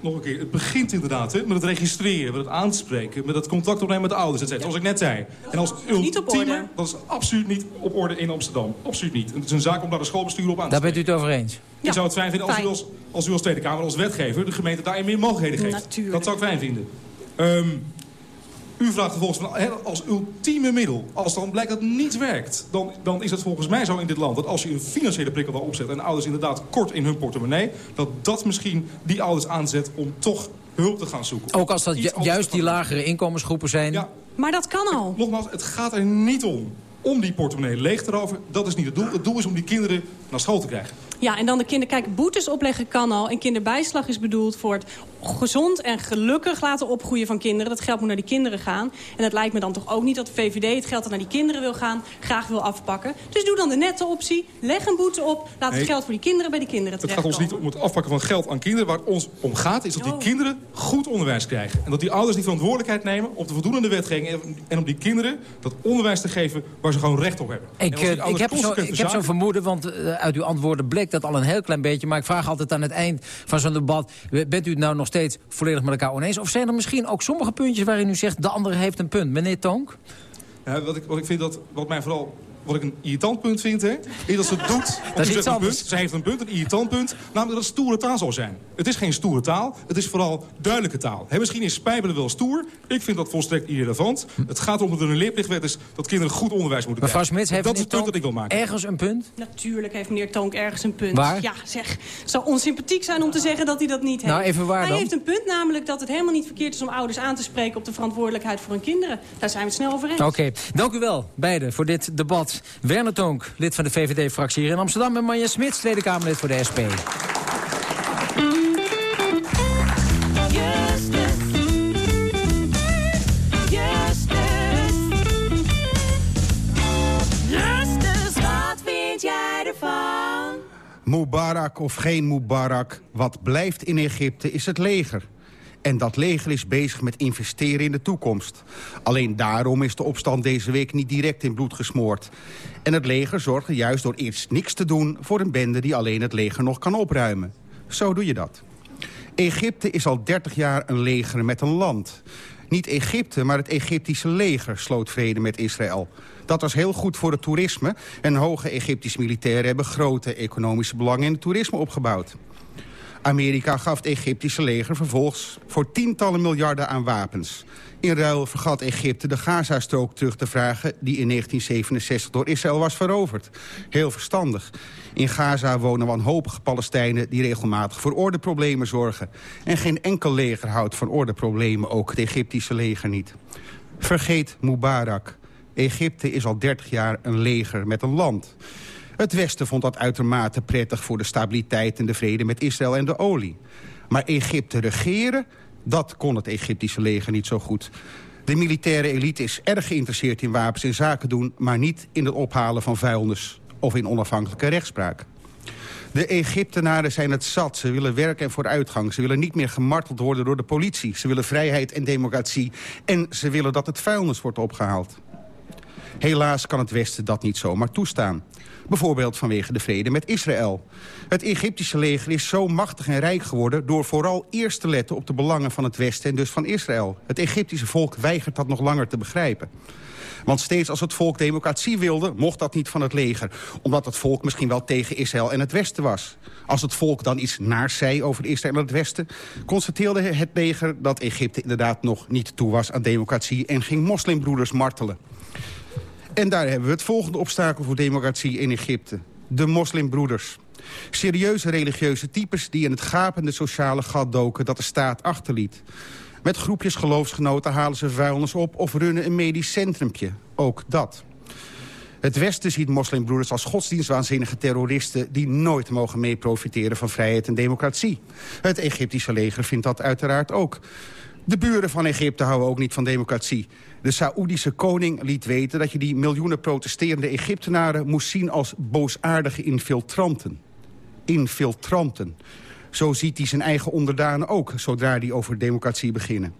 nog een keer, het begint inderdaad hè, met het registreren, met het aanspreken... met het contact opnemen met de ouders, et cetera, zoals ik net zei. En als niet op ultieme, orde. dat is absoluut niet op orde in Amsterdam. Absoluut niet. En het is een zaak om daar de schoolbestuur op aan te Daar bent u het over eens? Ik zou het fijn vinden als u als, als u als Tweede Kamer, als wetgever... de gemeente daarin meer mogelijkheden geeft. Natuurlijk. Dat zou ik fijn vinden. Ehm, u vraagt vervolgens van, hè, als ultieme middel... als dan blijkt dat het niet werkt... Dan, dan is het volgens mij zo in dit land... dat als je een financiële prikkel wel opzet... en ouders inderdaad kort in hun portemonnee... dat dat misschien die ouders aanzet om toch hulp te gaan zoeken. Ook als dat ju- juist die lagere inkomensgroepen zijn... Maar dat kan al. Nogmaals, het gaat er niet om om die portemonnee leeg te roven. Dat is niet het doel. Het doel is om die kinderen naar school te krijgen. Ja, en dan de kinderen... Kijk, boetes opleggen kan al. En kinderbijslag is bedoeld voor het gezond en gelukkig laten opgroeien van kinderen. Dat geld moet naar die kinderen gaan. En het lijkt me dan toch ook niet dat de VVD het geld dat naar die kinderen wil gaan... graag wil afpakken. Dus doe dan de nette optie. Leg een boete op. Laat Nee. het geld voor die kinderen bij die kinderen Het gaat ons niet om het afpakken van geld aan kinderen. Waar het ons om gaat is dat die kinderen goed onderwijs krijgen. En dat die ouders die verantwoordelijkheid nemen op de voldoende wetgeving... en- om die kinderen dat onderwijs te geven waar ze gewoon recht op hebben. En Ik, eh, ik heb zo- consequent ik heb zo'n verzaken- vermoeden, want eh, uit uw antwoorden bleek dat al een heel klein beetje. Maar ik vraag altijd aan het eind van zo'n debat... bent u het nou nog steeds volledig met elkaar oneens? Of zijn er misschien ook sommige puntjes waarin u zegt... de andere heeft een punt? Meneer Tonk? Wat, ik, wat ik vind dat, wat mij vooral, wat ik een irritant punt vind, hè, is dat ze het (laughs) doet. Dat is iets. Punt, ze heeft een punt, een irritant punt, namelijk dat het stoere taal zou zijn. Het is geen stoere taal, het is vooral duidelijke taal. Misschien is spijbelen wel stoer, ik vind dat volstrekt irrelevant. Het gaat om dat er een leerplichtwet is dat kinderen goed onderwijs moeten Mevrouw krijgen. Smits, heeft dat is het punt dat ik wil maken. Ergens een punt? Natuurlijk heeft meneer Tonk ergens een punt. Waar? Ja, zeg. Het zou onsympathiek zijn om te zeggen dat hij dat niet heeft. Nou, even waar hij dan? heeft een punt namelijk dat het helemaal niet verkeerd is om ouders aan te spreken... op de verantwoordelijkheid voor hun kinderen. Daar zijn we het snel over eens. Oké, dank u wel, beiden, voor dit debat. Werner Tonk, lid van de VVD-fractie hier in Amsterdam... en Manja Smits, Tweede Kamerlid voor de SP. Mubarak of geen Mubarak, wat blijft in Egypte is het leger. En dat leger is bezig met investeren in de toekomst. Alleen daarom is de opstand deze week niet direct in bloed gesmoord. En het leger zorgde juist door eerst niks te doen... voor een bende die alleen het leger nog kan opruimen. Zo doe je dat. Egypte is al 30 jaar een leger met een land. Niet Egypte, maar het Egyptische leger sloot vrede met Israël. Dat was heel goed voor het toerisme... en hoge Egyptische militairen hebben grote economische belangen in het toerisme opgebouwd. Amerika gaf het Egyptische leger vervolgens voor tientallen miljarden aan wapens. In ruil vergat Egypte de Gazastrook terug te vragen... die in 1967 door Israël was veroverd. Heel verstandig. In Gaza wonen wanhopige Palestijnen... die regelmatig voor ordeproblemen zorgen. En geen enkel leger houdt van ordeproblemen, ook het Egyptische leger niet. Vergeet Mubarak. Egypte is al 30 jaar een leger met een land. Het Westen vond dat uitermate prettig voor de stabiliteit en de vrede met Israël en de olie. Maar Egypte regeren, dat kon het Egyptische leger niet zo goed. De militaire elite is erg geïnteresseerd in wapens en zaken doen... maar niet in het ophalen van vuilnis of in onafhankelijke rechtspraak. De Egyptenaren zijn het zat. Ze willen werk en vooruitgang. Ze willen niet meer gemarteld worden door de politie. Ze willen vrijheid en democratie. En ze willen dat het vuilnis wordt opgehaald. Helaas kan het Westen dat niet zomaar toestaan. Bijvoorbeeld vanwege de vrede met Israël. Het Egyptische leger is zo machtig en rijk geworden... door vooral eerst te letten op de belangen van het Westen en dus van Israël. Het Egyptische volk weigert dat nog langer te begrijpen. Want steeds als het volk democratie wilde, mocht dat niet van het leger. Omdat het volk misschien wel tegen Israël en het Westen was. Als het volk dan iets naars zei over Israël en het Westen... constateerde het leger dat Egypte inderdaad nog niet toe was aan democratie... en ging moslimbroeders martelen. En daar hebben we het volgende obstakel voor democratie in Egypte. De moslimbroeders. Serieuze religieuze types die in het gapende sociale gat doken dat de staat achterliet. Met groepjes geloofsgenoten halen ze vuilnis op of runnen een medisch centrumpje. Ook dat. Het Westen ziet moslimbroeders als godsdienstwaanzinnige terroristen... die nooit mogen meeprofiteren van vrijheid en democratie. Het Egyptische leger vindt dat uiteraard ook. De buren van Egypte houden ook niet van democratie. De Saoedische koning liet weten dat je die miljoenen protesterende Egyptenaren... moest zien als boosaardige infiltranten. Infiltranten. Zo ziet hij zijn eigen onderdanen ook, zodra die over democratie beginnen.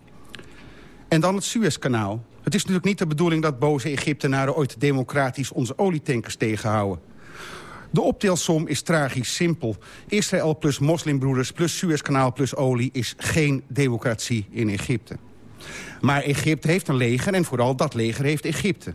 En dan het Suezkanaal. Het is natuurlijk niet de bedoeling dat boze Egyptenaren ooit democratisch onze olietankers tegenhouden. De optelsom is tragisch simpel. Israël plus moslimbroeders plus Suezkanaal plus olie is geen democratie in Egypte. Maar Egypte heeft een leger en vooral dat leger heeft Egypte.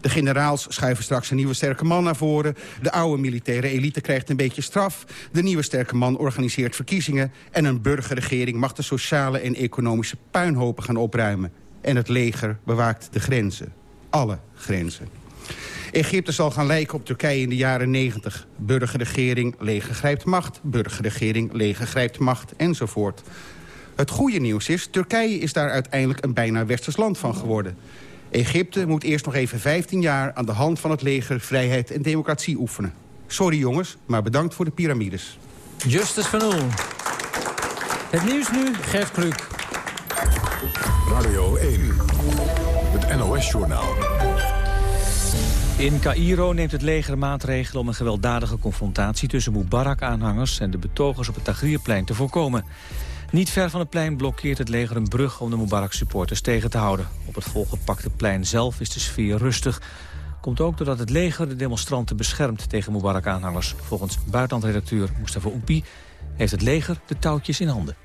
De generaals schuiven straks een nieuwe sterke man naar voren. De oude militaire elite krijgt een beetje straf. De nieuwe sterke man organiseert verkiezingen. En een burgerregering mag de sociale en economische puinhopen gaan opruimen. En het leger bewaakt de grenzen. Alle grenzen. Egypte zal gaan lijken op Turkije in de jaren 90. Burgerregering, leger grijpt macht. Burgerregering, leger grijpt macht, enzovoort. Het goede nieuws is, Turkije is daar uiteindelijk een bijna westers land van geworden. Egypte moet eerst nog even 15 jaar aan de hand van het leger vrijheid en democratie oefenen. Sorry jongens, maar bedankt voor de piramides. Justus van Oel. Het nieuws nu, Gert Kluk. Radio 1, het NOS-journaal. In Cairo neemt het leger maatregelen om een gewelddadige confrontatie... tussen Mubarak-aanhangers en de betogers op het Tahrirplein te voorkomen. Niet ver van het plein blokkeert het leger een brug om de Mubarak-supporters tegen te houden. Op het volgepakte plein zelf is de sfeer rustig. Komt ook doordat het leger de demonstranten beschermt tegen Mubarak-aanhangers. Volgens buitenlandredacteur Mustafa Oepi heeft het leger de touwtjes in handen.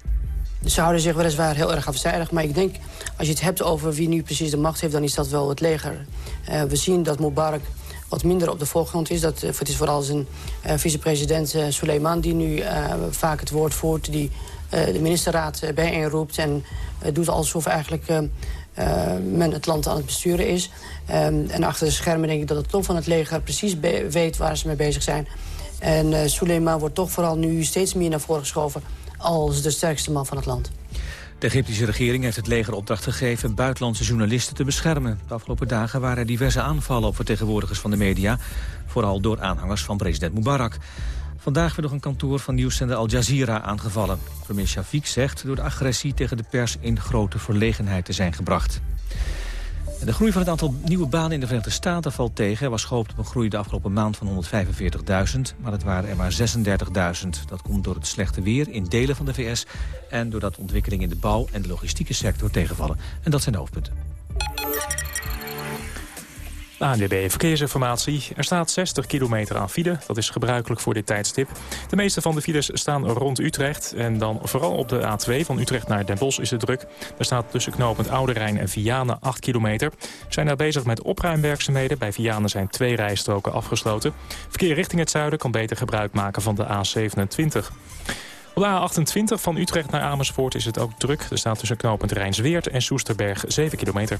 Ze houden zich weliswaar heel erg afzijdig. Maar ik denk, als je het hebt over wie nu precies de macht heeft... dan is dat wel het leger. Uh, we zien dat Mubarak wat minder op de voorgrond is. Dat, uh, het is vooral zijn uh, vicepresident uh, Suleiman die nu vaak het woord voert... die de ministerraad bijeenroept en doet alsof eigenlijk... men het land aan het besturen is. Um, en achter de schermen denk ik dat het top van het leger precies weet waar ze mee bezig zijn. En Suleiman wordt toch vooral nu steeds meer naar voren geschoven als de sterkste man van het land. De Egyptische regering heeft het leger opdracht gegeven buitenlandse journalisten te beschermen. De afgelopen dagen waren er diverse aanvallen op vertegenwoordigers van de media, vooral door aanhangers van president Mubarak. Vandaag werd nog een kantoor van nieuwszender Al Jazeera aangevallen. Premier Shafiq zegt door de agressie tegen de pers in grote verlegenheid te zijn gebracht. De groei van het aantal nieuwe banen in de Verenigde Staten valt tegen. Er was gehoopt op een groei de afgelopen maand van 145.000, maar het waren er maar 36.000. Dat komt door het slechte weer in delen van de VS en doordat ontwikkelingen in de bouw en de logistieke sector tegenvallen. En dat zijn de hoofdpunten. ANWB Verkeersinformatie. Er staat 60 kilometer aan file. Dat is gebruikelijk voor dit tijdstip. De meeste van de files staan rond Utrecht. En dan vooral op de A2 van Utrecht naar Den Bosch is het druk. Er staat tussen knooppunt Oude Rijn en Vianen 8 kilometer. Zijn daar bezig met opruimwerkzaamheden. Bij Vianen zijn twee rijstroken afgesloten. Verkeer richting het zuiden kan beter gebruik maken van de A27. Op de A28 van Utrecht naar Amersfoort is het ook druk. Er staat tussen knooppunt Rijnsweert en Soesterberg 7 kilometer.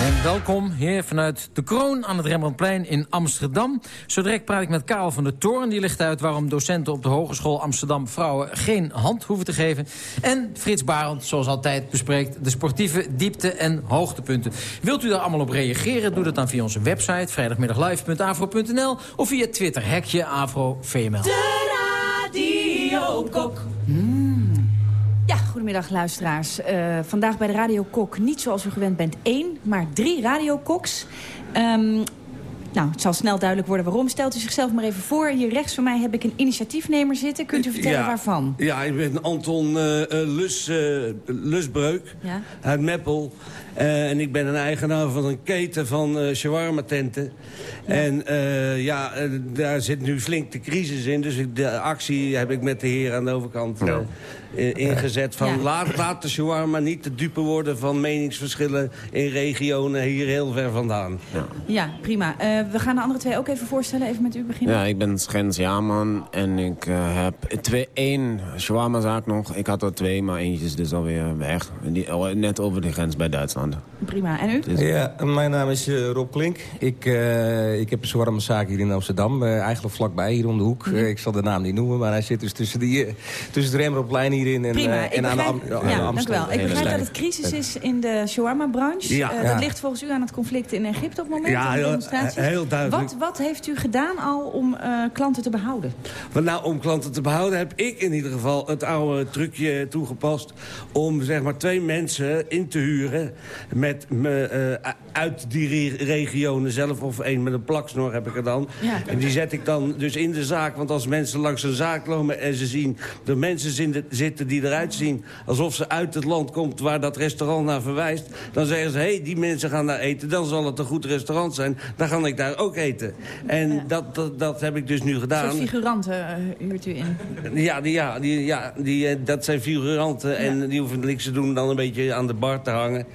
En welkom hier vanuit de Kroon aan het Rembrandtplein in Amsterdam. Zo direct praat ik met Karel van der Toorn. Die ligt uit waarom docenten op de Hogeschool Amsterdam vrouwen geen hand hoeven te geven. En Frits Barend, zoals altijd, bespreekt de sportieve diepte- en hoogtepunten. Wilt u daar allemaal op reageren? Doe dat dan via onze website vrijdagmiddaglive.afro.nl of via Twitter hekje AfroVML. De goedemiddag luisteraars. Uh, vandaag bij de Radio Kok niet zoals u gewend bent één, maar drie radiokoks. Um, nou, het zal snel duidelijk worden waarom. Stelt u zichzelf maar even voor. Hier rechts van mij heb ik een initiatiefnemer zitten. Kunt u vertellen waarvan? Ja, ik ben Anton uh, Lus, uh, Lusbreuk ja? uit Meppel. Uh, en ik ben een eigenaar van een keten van uh, shawarma-tenten. Ja. En uh, ja, daar zit nu flink de crisis in. Dus ik, de actie heb ik met de heer aan de overkant ja. ingezet. Van ja. laat, laat de shawarma niet te dupe worden van meningsverschillen... in regionen hier heel ver vandaan. Ja, ja prima. we gaan de andere twee ook even voorstellen. Even met u beginnen. Ja, ik ben Schens Jaman. En ik heb twee, één shawarma-zaak nog. Ik had er twee, maar eentje is dus alweer weg. Die, net over de grens bij Duitsland. Prima. En u? Ja, mijn naam is uh, Rob Klink. Ik, uh, ik heb een zwarme zaak hier in Amsterdam. Uh, eigenlijk vlakbij, hier om de hoek. Ik zal de naam niet noemen, maar hij zit dus tussen, die, tussen het Rembrandtplein hierin. En, Prima. en begrijp, aan de, Am ja, dank u wel. Ik begrijp dat het crisis is in de shawarma-branche. Ja. dat ja. ligt volgens u aan het conflict in Egypte op het moment. Ja, heel, heel duidelijk. Wat, wat heeft u gedaan al om klanten te behouden? Nou, om klanten te behouden heb ik in ieder geval het oude trucje toegepast... om zeg maar twee mensen in te huren met me, uh, uit die re regionen zelf... of één met een plaksnor heb ik er dan. Ja. En die zet ik dan dus in de zaak. Want als mensen langs een zaak lopen en ze zien... er mensen zitten die eruit zien alsof ze uit het land komt... waar dat restaurant naar verwijst... dan zeggen ze, hé, hey, die mensen gaan daar eten. Dan zal het een goed restaurant zijn. Dan ga ik daar ook eten. En ja. dat, dat, dat, heb ik dus nu gedaan. Een soort figuranten uh, huurt u in? Ja, die, ja, die, ja die, uh, dat zijn figuranten. En die hoeven niks te doen dan een beetje aan de bar te hangen.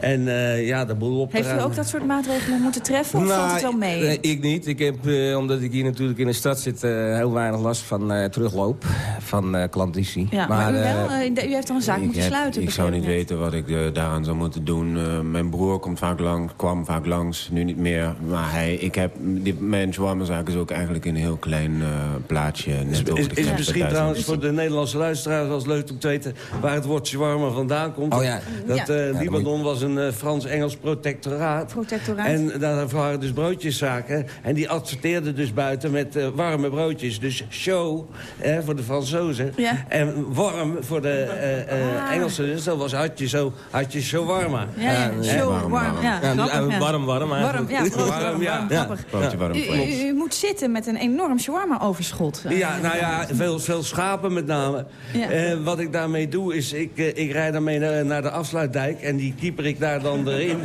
En uh, ja, de boel op Heeft u ook dat soort maatregelen moeten treffen? Of nou, valt het wel mee? Nee, ik niet. Ik heb, uh, omdat ik hier natuurlijk in de stad zit... Uh, heel weinig last van uh, terugloop. Van klanditie. Ja, maar, maar u, wel, u heeft dan een zaak moeten heb, sluiten. Ik zou niet weten wat ik daaraan zou moeten doen. mijn broer komt vaak langs, kwam vaak langs. Nu niet meer. Maar hij, ik heb, die, mijn shawarma-zaak is ook eigenlijk in een heel klein plaatsje. Net is, is, is misschien trouwens voor de Nederlandse luisteraars... als leuk om te weten waar het woord shawarma vandaan komt. Oh ja. Dat ja. Libanon was een uh, Frans-Engels protectoraat. protectoraat. En daar waren dus broodjeszaken. En die adverteerden dus buiten met uh, warme broodjes. Dus show eh, voor de Fransozen. Ja. En warm voor de uh, ah. Engelsen. Dus dat was had je zo, had je shawarma. Ja, ja. Uh, show, warm. warm. Ja, ja, ja. warm, warm Warm, ja, brood, warm, ja. warm, grappig. warm, u, u, u, moet zitten met een enorm shawarma-overschot. Ja, nou ja, veel, veel schapen met name. Ja. wat ik daarmee doe is, ik, ik rijd daarmee naar, naar de afsluitdijk. En die keeper ik daar dan erin.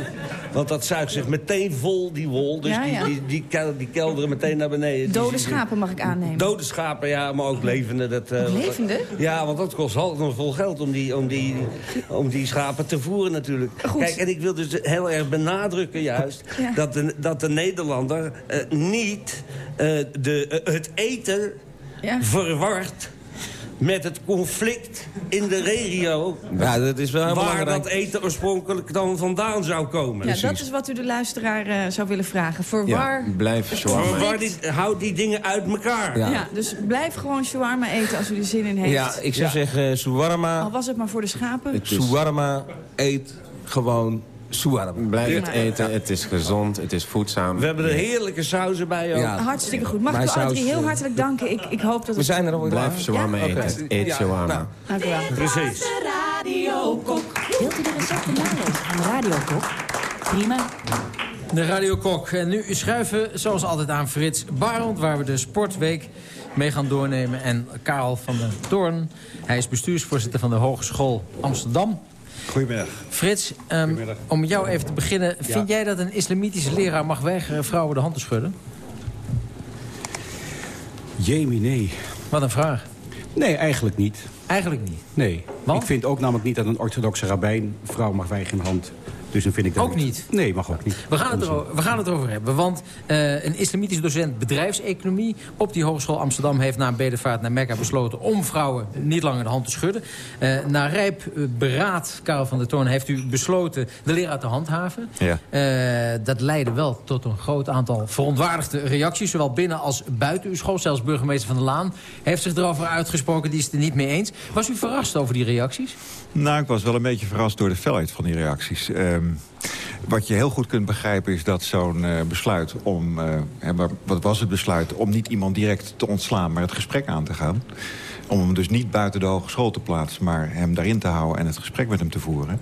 Want dat zuigt zich meteen vol, die wol. Dus ja, ja. Die, die, die, die kelderen meteen naar beneden. Dode schapen mag ik aannemen. Dode schapen, ja, maar ook levende. Dat, uh, ook levende? Ja, want dat kost altijd nog vol geld om die, om, die, om die schapen te voeren natuurlijk. Goed. Kijk, en ik wil dus heel erg benadrukken juist... Ja. Dat, de, dat de Nederlander uh, niet uh, de, het eten verward met het conflict in de regio... Ja, dat is wel waar belangrijk. dat eten oorspronkelijk dan vandaan zou komen. Ja, dat is wat u de luisteraar uh, zou willen vragen. Verwar... Ja, blijf shawarma Verwar die, houd die dingen uit elkaar. Ja. ja. dus blijf gewoon shawarma eten als u er zin in heeft. Ja, ik zou ja. zeggen, shawarma... Al was het maar voor de schapen. Shawarma, eet gewoon Blijf het eten, het is gezond, het is voedzaam. We hebben er heerlijke sauzen bij ook. Ja. Hartstikke goed. Mag ik u heel hartelijk danken. Ik, ik hoop dat We zijn er alweer Blijf shawarma ja? eten, okay. eet shawarma. Nou, dank u wel. Precies. Wilt u de recepten nalezen aan de radiokok? Prima. De radiokok. En nu schuiven zoals altijd aan Frits Barend... waar we de sportweek mee gaan doornemen. En Karel van der Toorn. Hij is bestuursvoorzitter van de Hogeschool Amsterdam. Goedemiddag. Frits, um, Goedemiddag. om met jou even te beginnen. Ja. Vind jij dat een islamitische leraar mag weigeren vrouwen de hand te schudden? Jamie, nee. Wat een vraag. Nee, eigenlijk niet. Eigenlijk niet? Nee. Want? Ik vind ook namelijk niet dat een orthodoxe rabbijn vrouw mag weigeren een hand. Dus dan vind ik dat ook niet. Nee, mag ook niet. We gaan, het erover, we gaan het erover hebben. Want uh, een islamitisch docent bedrijfseconomie op die Hogeschool Amsterdam... heeft na een bedevaart naar Mekka besloten om vrouwen niet langer de hand te schudden. Uh, na rijp beraad, Karel van der Toorn, heeft u besloten de leraar te handhaven. Ja. Dat leidde wel tot een groot aantal verontwaardigde reacties... zowel binnen als buiten uw school. Zelfs burgemeester Van der Laan heeft zich erover uitgesproken. Die is het er niet mee eens. Was u verrast over die reacties? Nou, ik was wel een beetje verrast door de felheid van die reacties. Uh, ehm, wat je heel goed kunt begrijpen is dat zo'n eh, besluit om... maar wat was het besluit? Om niet iemand direct te ontslaan, maar het gesprek aan te gaan. Om hem dus niet buiten de hogeschool te plaatsen... maar hem daarin te houden en het gesprek met hem te voeren.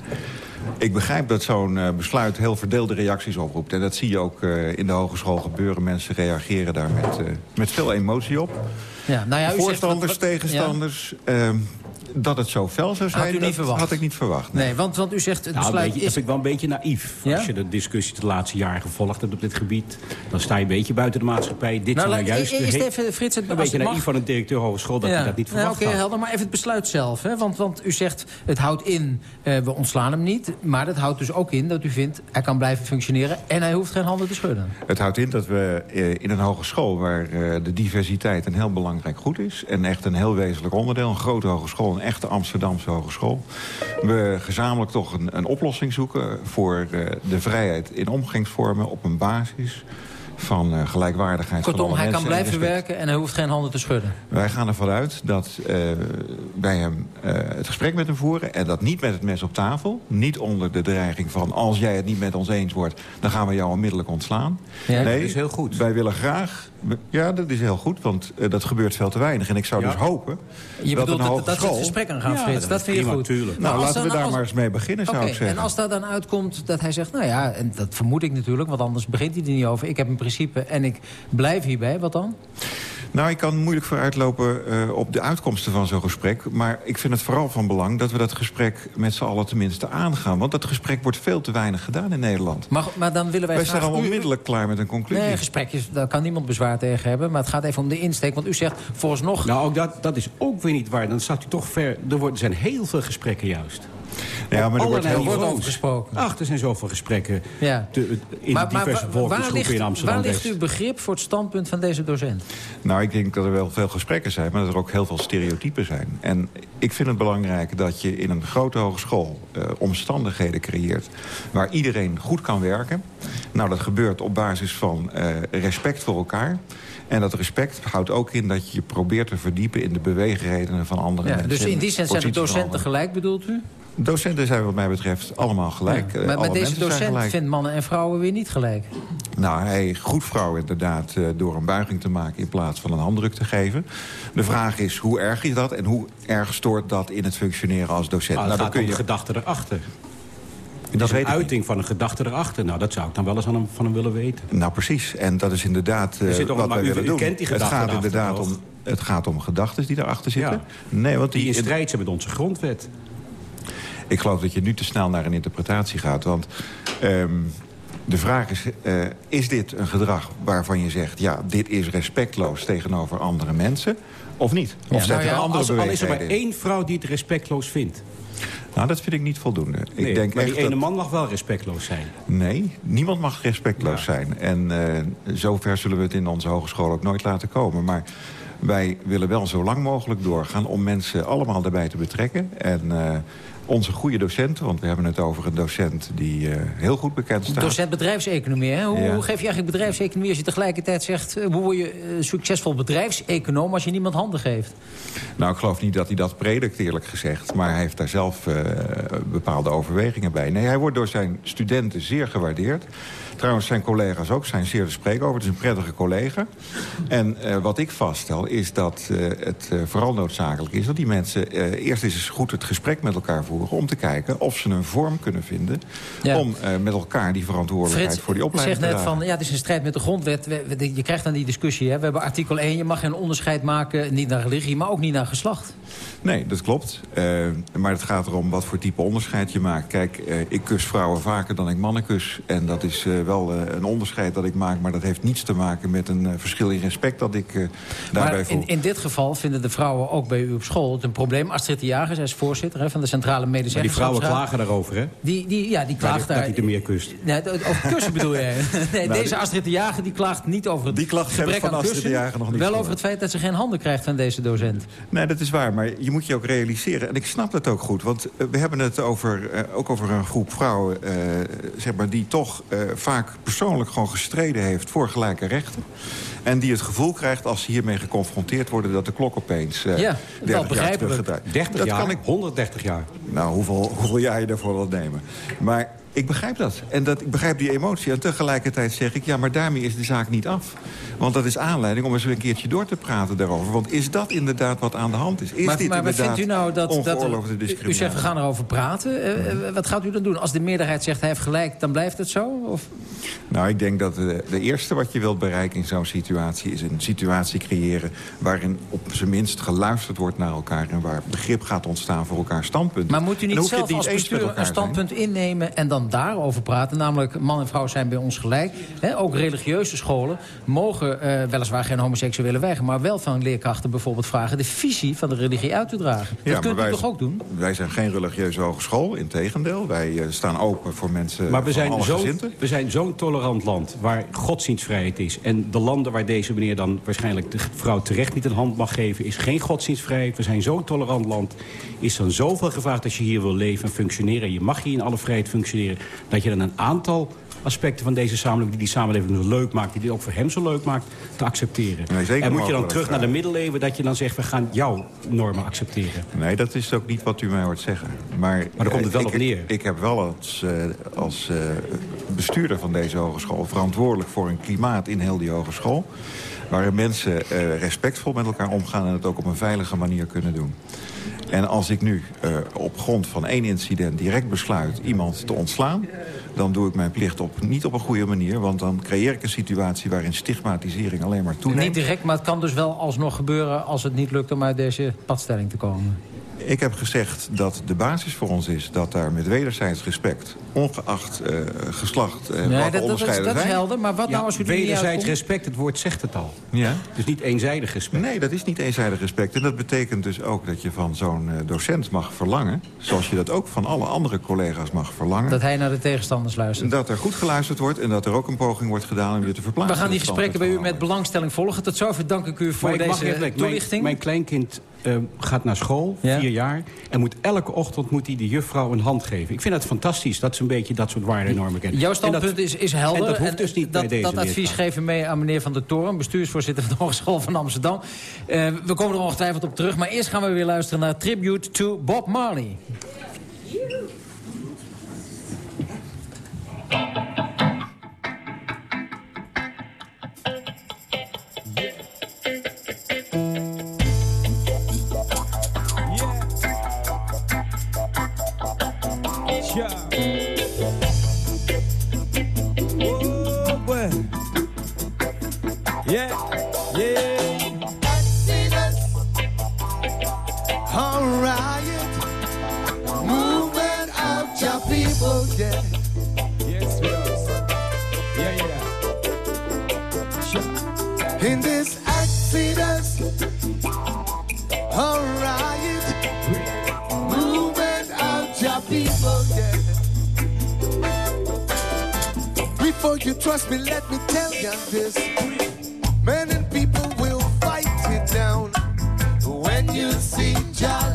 Ik begrijp dat zo'n eh, besluit heel verdeelde reacties oproept. En dat zie je ook in de hogeschool gebeuren. Mensen reageren daar met, met veel emotie op. Ja, nou ja, Voorstanders, dat- tegenstanders. ehm, dat het zo fel zou zijn, Had u niet dat verwacht? had ik niet verwacht. Nee, want, want u zegt het Nou, een besluit beetje, is... ik wel een beetje naïef. Ja? Als je de discussie de laatste jaren gevolgd hebt op dit gebied... dan sta je een beetje buiten de maatschappij. Dit Nou, nou juist... eerst de he- even, Frits, het- een beetje het naïef mag. van een directeur hogeschool dat hij dat niet verwacht ja, Oké, had. helder. Maar even het besluit zelf. Hè? Want, want u zegt, het houdt in, eh, we ontslaan hem niet. Maar dat houdt dus ook in dat u vindt, hij kan blijven functioneren... en hij hoeft geen handen te schudden. Het houdt in dat we eh, in een hogeschool waar eh, de diversiteit een heel belangrijk goed is... en echt een heel wezenlijk onderdeel, een grote hogeschool, echte Amsterdamse hogeschool... we gezamenlijk toch een, een oplossing zoeken voor eh, de vrijheid in omgangsvormen op een basis van eh, gelijkwaardigheid van Kortom, alle hij kan en blijven werken en hij hoeft geen handen te schudden. Wij gaan ervan uit dat eh, wij hem het gesprek met hem voeren... en dat niet met het mes op tafel. Niet onder de dreiging van als jij het niet met ons eens wordt... dan gaan we jou onmiddellijk ontslaan. Ja, nee, dat is heel goed. Wij willen graag... Ja, dat is heel goed, want eh, dat gebeurt veel te weinig. En ik zou Ja. dus hopen Je dat bedoelt een dat, dat ze het gesprek aan gaan, Ja, Frits. dat Dat is vind je goed. tuurlijk. Nou, als laten we daar als- maar eens mee beginnen, zou ik zeggen. En als daar dan uitkomt dat hij zegt... nou ja, en dat vermoed ik natuurlijk, want anders begint hij er niet over. Ik heb een principe en ik blijf hierbij. Wat dan? Nou, ik kan moeilijk vooruitlopen eh op de uitkomsten van zo'n gesprek. Maar ik vind het vooral van belang dat we dat gesprek met z'n allen tenminste aangaan. Want dat gesprek wordt veel te weinig gedaan in Nederland. Maar, maar dan willen wij, Wij zijn al u- onmiddellijk klaar met een conclusie. Nee, gesprekjes, daar kan niemand bezwaar tegen hebben. Maar het gaat even om de insteek. Want u zegt, vooralsnog... Nou, ook dat, dat is ook weer niet waar. Dan staat u toch ver... Er worden- er zijn heel veel gesprekken juist. Ja, maar er wordt heel veel over gesproken. Ach, er zijn zoveel gesprekken Ja. te- in maar, de maar diverse wa- waar volksgroepen ligt, in Amsterdam. waar ligt uw begrip voor het standpunt van deze docent? Nou, ik denk dat er wel veel gesprekken zijn, maar dat er ook heel veel stereotypen zijn. En ik vind het belangrijk dat je in een grote hogeschool eh, omstandigheden creëert... waar iedereen goed kan werken. Nou, dat gebeurt op basis van eh, respect voor elkaar. En dat respect houdt ook in dat je je probeert te verdiepen... in de beweegredenen van andere Ja, mensen. dus in die zin zijn de docenten gelijk, bedoelt u? Docenten zijn wat mij betreft allemaal gelijk. Ja, Eh, maar, alle maar deze docent vindt mannen en vrouwen weer niet gelijk. Nou, hij goed vrouw inderdaad eh, door een buiging te maken... in plaats van een handdruk te geven. De vraag is, hoe erg is dat? En hoe erg stoort dat in het functioneren als docent? Ah, nou, het dan gaat kun om je... de gedachte erachter. Dat Dat is een uiting van een gedachte erachter. Nou, dat zou ik dan wel eens aan hem, van hem willen weten. Nou, precies. En dat is inderdaad zit toch- wat maar wij u- willen u doen. kent die het gedachten gaat erachter, inderdaad om, het gaat om gedachten die daarachter zitten. Ja. Nee, want Die die, in strijd zijn met onze grondwet. Ik geloof dat je nu te snel naar een interpretatie gaat. Want ehm, de vraag is, eh, is dit een gedrag waarvan je zegt... ja, dit is respectloos tegenover andere mensen, of niet? Of Ja, nou er andere als, al is er maar één vrouw die het respectloos vindt. Nou, dat vind ik niet voldoende. Nee, ik denk maar echt die ene dat- man mag wel respectloos zijn. Nee, niemand mag respectloos zijn. En eh, zover zullen we het in onze hogeschool ook nooit laten komen. Maar wij willen wel zo lang mogelijk doorgaan om mensen allemaal daarbij te betrekken. En eh, onze goede docenten, want we hebben het over een docent die eh, heel goed bekend staat. Docent bedrijfseconomie, hè? Hoe, Ja. hoe geef je eigenlijk bedrijfseconomie als je tegelijkertijd zegt... eh, hoe word je eh, succesvol bedrijfseconoom als je niemand handen geeft? Nou, ik geloof niet dat hij dat predikt, eerlijk gezegd. Maar hij heeft daar zelf bepaalde overwegingen bij. Nee, hij wordt door zijn studenten zeer gewaardeerd. Trouwens, zijn collega's ook zijn zeer te spreken over. Het is een prettige collega. En eh, wat ik vaststel is dat eh, het eh, vooral noodzakelijk is... dat die mensen eerst eens goed het gesprek met elkaar voeren... om te kijken of ze een vorm kunnen vinden... Ja. om met elkaar die verantwoordelijkheid Frits voor die opleiding zegt te net dragen. van, ja, het is een strijd met de grondwet. We- we- je krijgt dan die discussie, hè? We hebben artikel 1, je mag geen onderscheid maken... niet naar religie, maar ook niet naar geslacht. Nee, dat klopt. Maar het gaat erom wat voor type onderscheid je maakt. Kijk, ik kus vrouwen vaker dan ik mannen kus. En dat is eh, wel eh, een onderscheid dat ik maak. Maar dat heeft niets te maken met een eh, verschil in respect dat ik eh, daarbij Maar voel. in, in dit geval vinden de vrouwen ook bij u op school het een probleem. Astrid de Jager, zij is voorzitter hè, van de Centrale Medische Maar die vrouwen klagen daarover, hè? Die, die, ja, die klaagt dat, daar... dat hij te meer kust. Nee, het- over kussen bedoel jij? (laughs) Nee, Nou, deze Astrid de Jager die klaagt niet over het Die klacht gebrek van aan Astrid de. Jager nog niet Wel over het feit dat ze geen handen krijgt van deze docent. Nee, dat is waar. Maar je moet je ook realiseren. En ik snap dat ook goed. Want we hebben het over, eh, ook over een groep vrouwen... eh, zeg maar, die toch eh, vaak persoonlijk gewoon gestreden heeft... voor gelijke rechten. En die het gevoel krijgt als ze hiermee geconfronteerd worden... dat de klok opeens eh Ja, 30 wel jaar begrijpelijk. teruggedraaid. 30 dat jaar, kan ik 130 jaar. Nou, hoeveel, hoeveel je daarvoor wilt nemen. Maar Ik begrijp dat. En dat, ik begrijp die emotie. En tegelijkertijd zeg ik, ja, maar daarmee is de zaak niet af. Want dat is aanleiding om eens een keertje door te praten daarover. Want is dat inderdaad wat aan de hand is? Is maar dit maar inderdaad vindt u nou dat... ongeoorloofde u zegt, we gaan erover praten. Eh, eh, wat gaat u dan doen? Als de meerderheid zegt, hij heeft gelijk, dan blijft het zo? Of? Nou, ik denk dat de, de eerste wat je wilt bereiken in zo'n situatie... is een situatie creëren waarin op zijn minst geluisterd wordt naar elkaar... en waar begrip gaat ontstaan voor elkaar standpunten. Maar moet u niet zelf als bestuur een standpunt innemen... en dan daarover praten? Namelijk, man en vrouw zijn bij ons gelijk. Hè, ook religieuze scholen mogen eh, weliswaar geen homoseksuele weigeren... maar wel van leerkrachten bijvoorbeeld vragen... de visie van de religie uit te dragen. Dat kunt u wij, toch ook doen? Wij zijn geen religieuze hogeschool, integendeel. Wij eh, staan open voor mensen Maar we van zijn gezinten. we zijn zo'n tolerant land waar godsdienstvrijheid is. En de landen waar deze meneer dan waarschijnlijk de vrouw terecht niet een hand mag geven... is geen godsdienstvrijheid. We zijn zo'n tolerant land. Is dan zoveel gevraagd als je hier wil leven en functioneren... en je mag hier in alle vrijheid functioneren... dat je dan een aantal aspecten van deze samenleving... die die samenleving zo leuk maakt, die die ook voor hem zo leuk maakt... te accepteren. Nee, zeker en moet je dan terug naar de middeleeuwen... dat je dan zegt, we gaan jouw normen accepteren. Nee, dat is ook niet wat u mij hoort zeggen. Maar, Maar daar komt het wel ik, op neer. Ik, heb wel als, eh, als eh, bestuurder van deze hogeschool... verantwoordelijk voor een klimaat in heel die hogeschool... waarin mensen eh, respectvol met elkaar omgaan... en het ook op een veilige manier kunnen doen. En als ik nu eh, op grond van één incident direct besluit iemand te ontslaan... dan doe ik mijn plicht op, niet op een goede manier... want dan creëer ik een situatie waarin stigmatisering alleen maar toeneemt. Niet direct, maar het kan dus wel alsnog gebeuren... als het niet lukt om uit deze padstelling te komen. Ik heb gezegd dat de basis voor ons is dat daar met wederzijds respect... ongeacht eh, geslacht en Nee, welke dat, dat, is, onderscheiden dat is helder, maar wat Ja, nou als u er niet wederzijds uitkomt? respect, het woord zegt het al. Ja? Dus niet eenzijdig respect. Nee, dat is niet eenzijdig respect. En dat betekent dus ook dat je van zo'n eh, docent mag verlangen... zoals je dat ook van alle andere collega's mag verlangen... Dat hij naar de tegenstanders luistert. dat er goed geluisterd wordt en dat er ook een poging wordt gedaan... om je te verplaatsen. We gaan die gesprekken bij u met belangstelling volgen. Tot zover dank ik u voor deze mijn, toelichting. mijn kleinkind eh, gaat naar school, Ja. vier jaar... en moet elke ochtend moet hij de juffrouw een hand geven. Ik vind het fantastisch dat ze een beetje dat soort waarden en normen kennen. Jouw standpunt dat- is, is helder. En dat hoeft dus niet dat, bij deze Dat advies leerkracht. geven mee aan meneer Van der Toren... bestuursvoorzitter van de Hogeschool van Amsterdam. Eh, we komen er ongetwijfeld op terug. Maar eerst gaan we weer luisteren naar Tribute to Bob Marley. Yeah, yeah. A riot, movement of your people, yeah. Yes, yes. Yeah, yeah. In this Exodus, a riot, movement of your people, yeah. Before you trust me, let me tell you this. Yeah.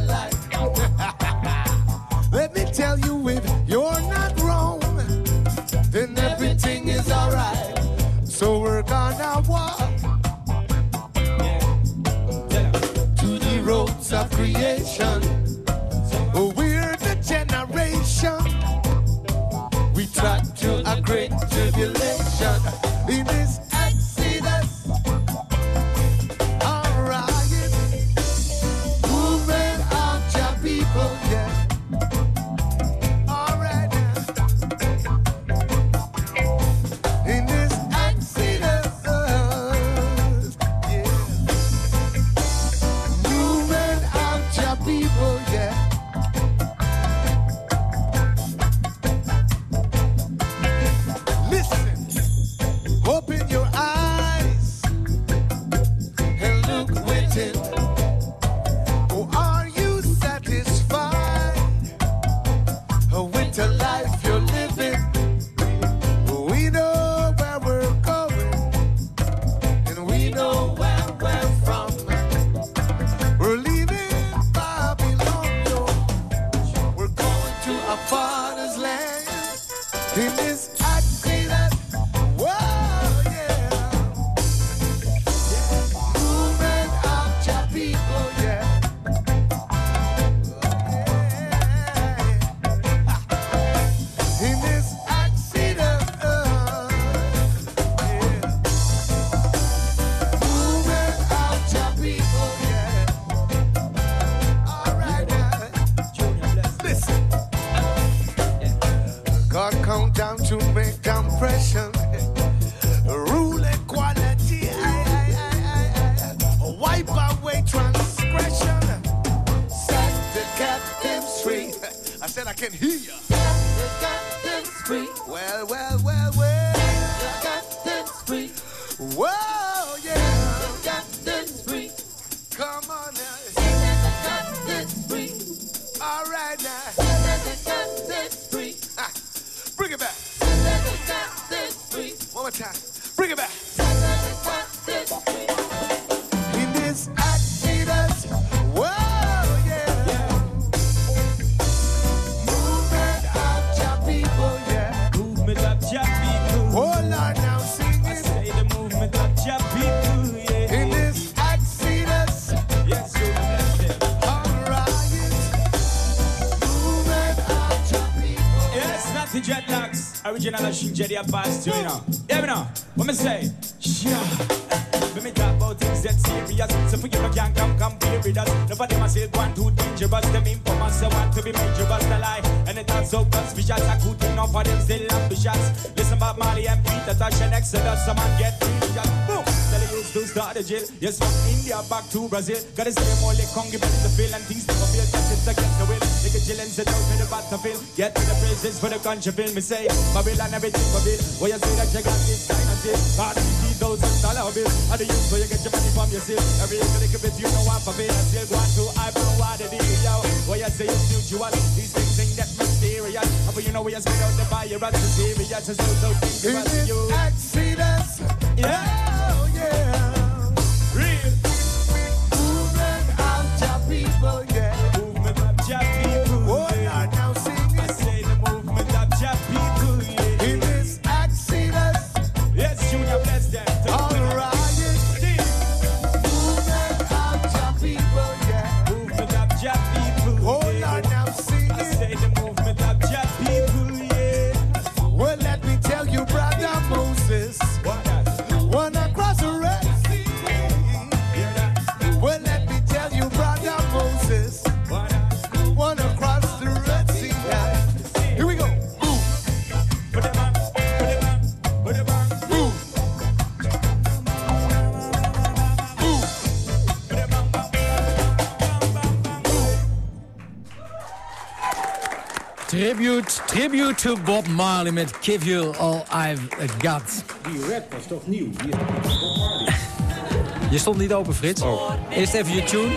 Brazil. Gotta say more like Congo, but the feel and things never feel. Cause it's against the will. They get chill and sit out in the battlefield. Get to the praises for the country feel. Me say, Babylon everything for bill. Where you say that you got this kind of shit. Got fifty thousand dollar bill. And the youth where you get your money from yourself. Every little little bit you know what for bill. And still going to I know what it is, yo. Where you say it's mutual. These things ain't that mysterious. But you know where you spit out the. That's the serious. It's so so dangerous. this You. Exodus, Yeah. oh, yeah. Tribute, tribute to Bob Marley met Give You All I've Got. Die rap was toch nieuw? Die Je stond niet open, Frits. Eerst even je tune.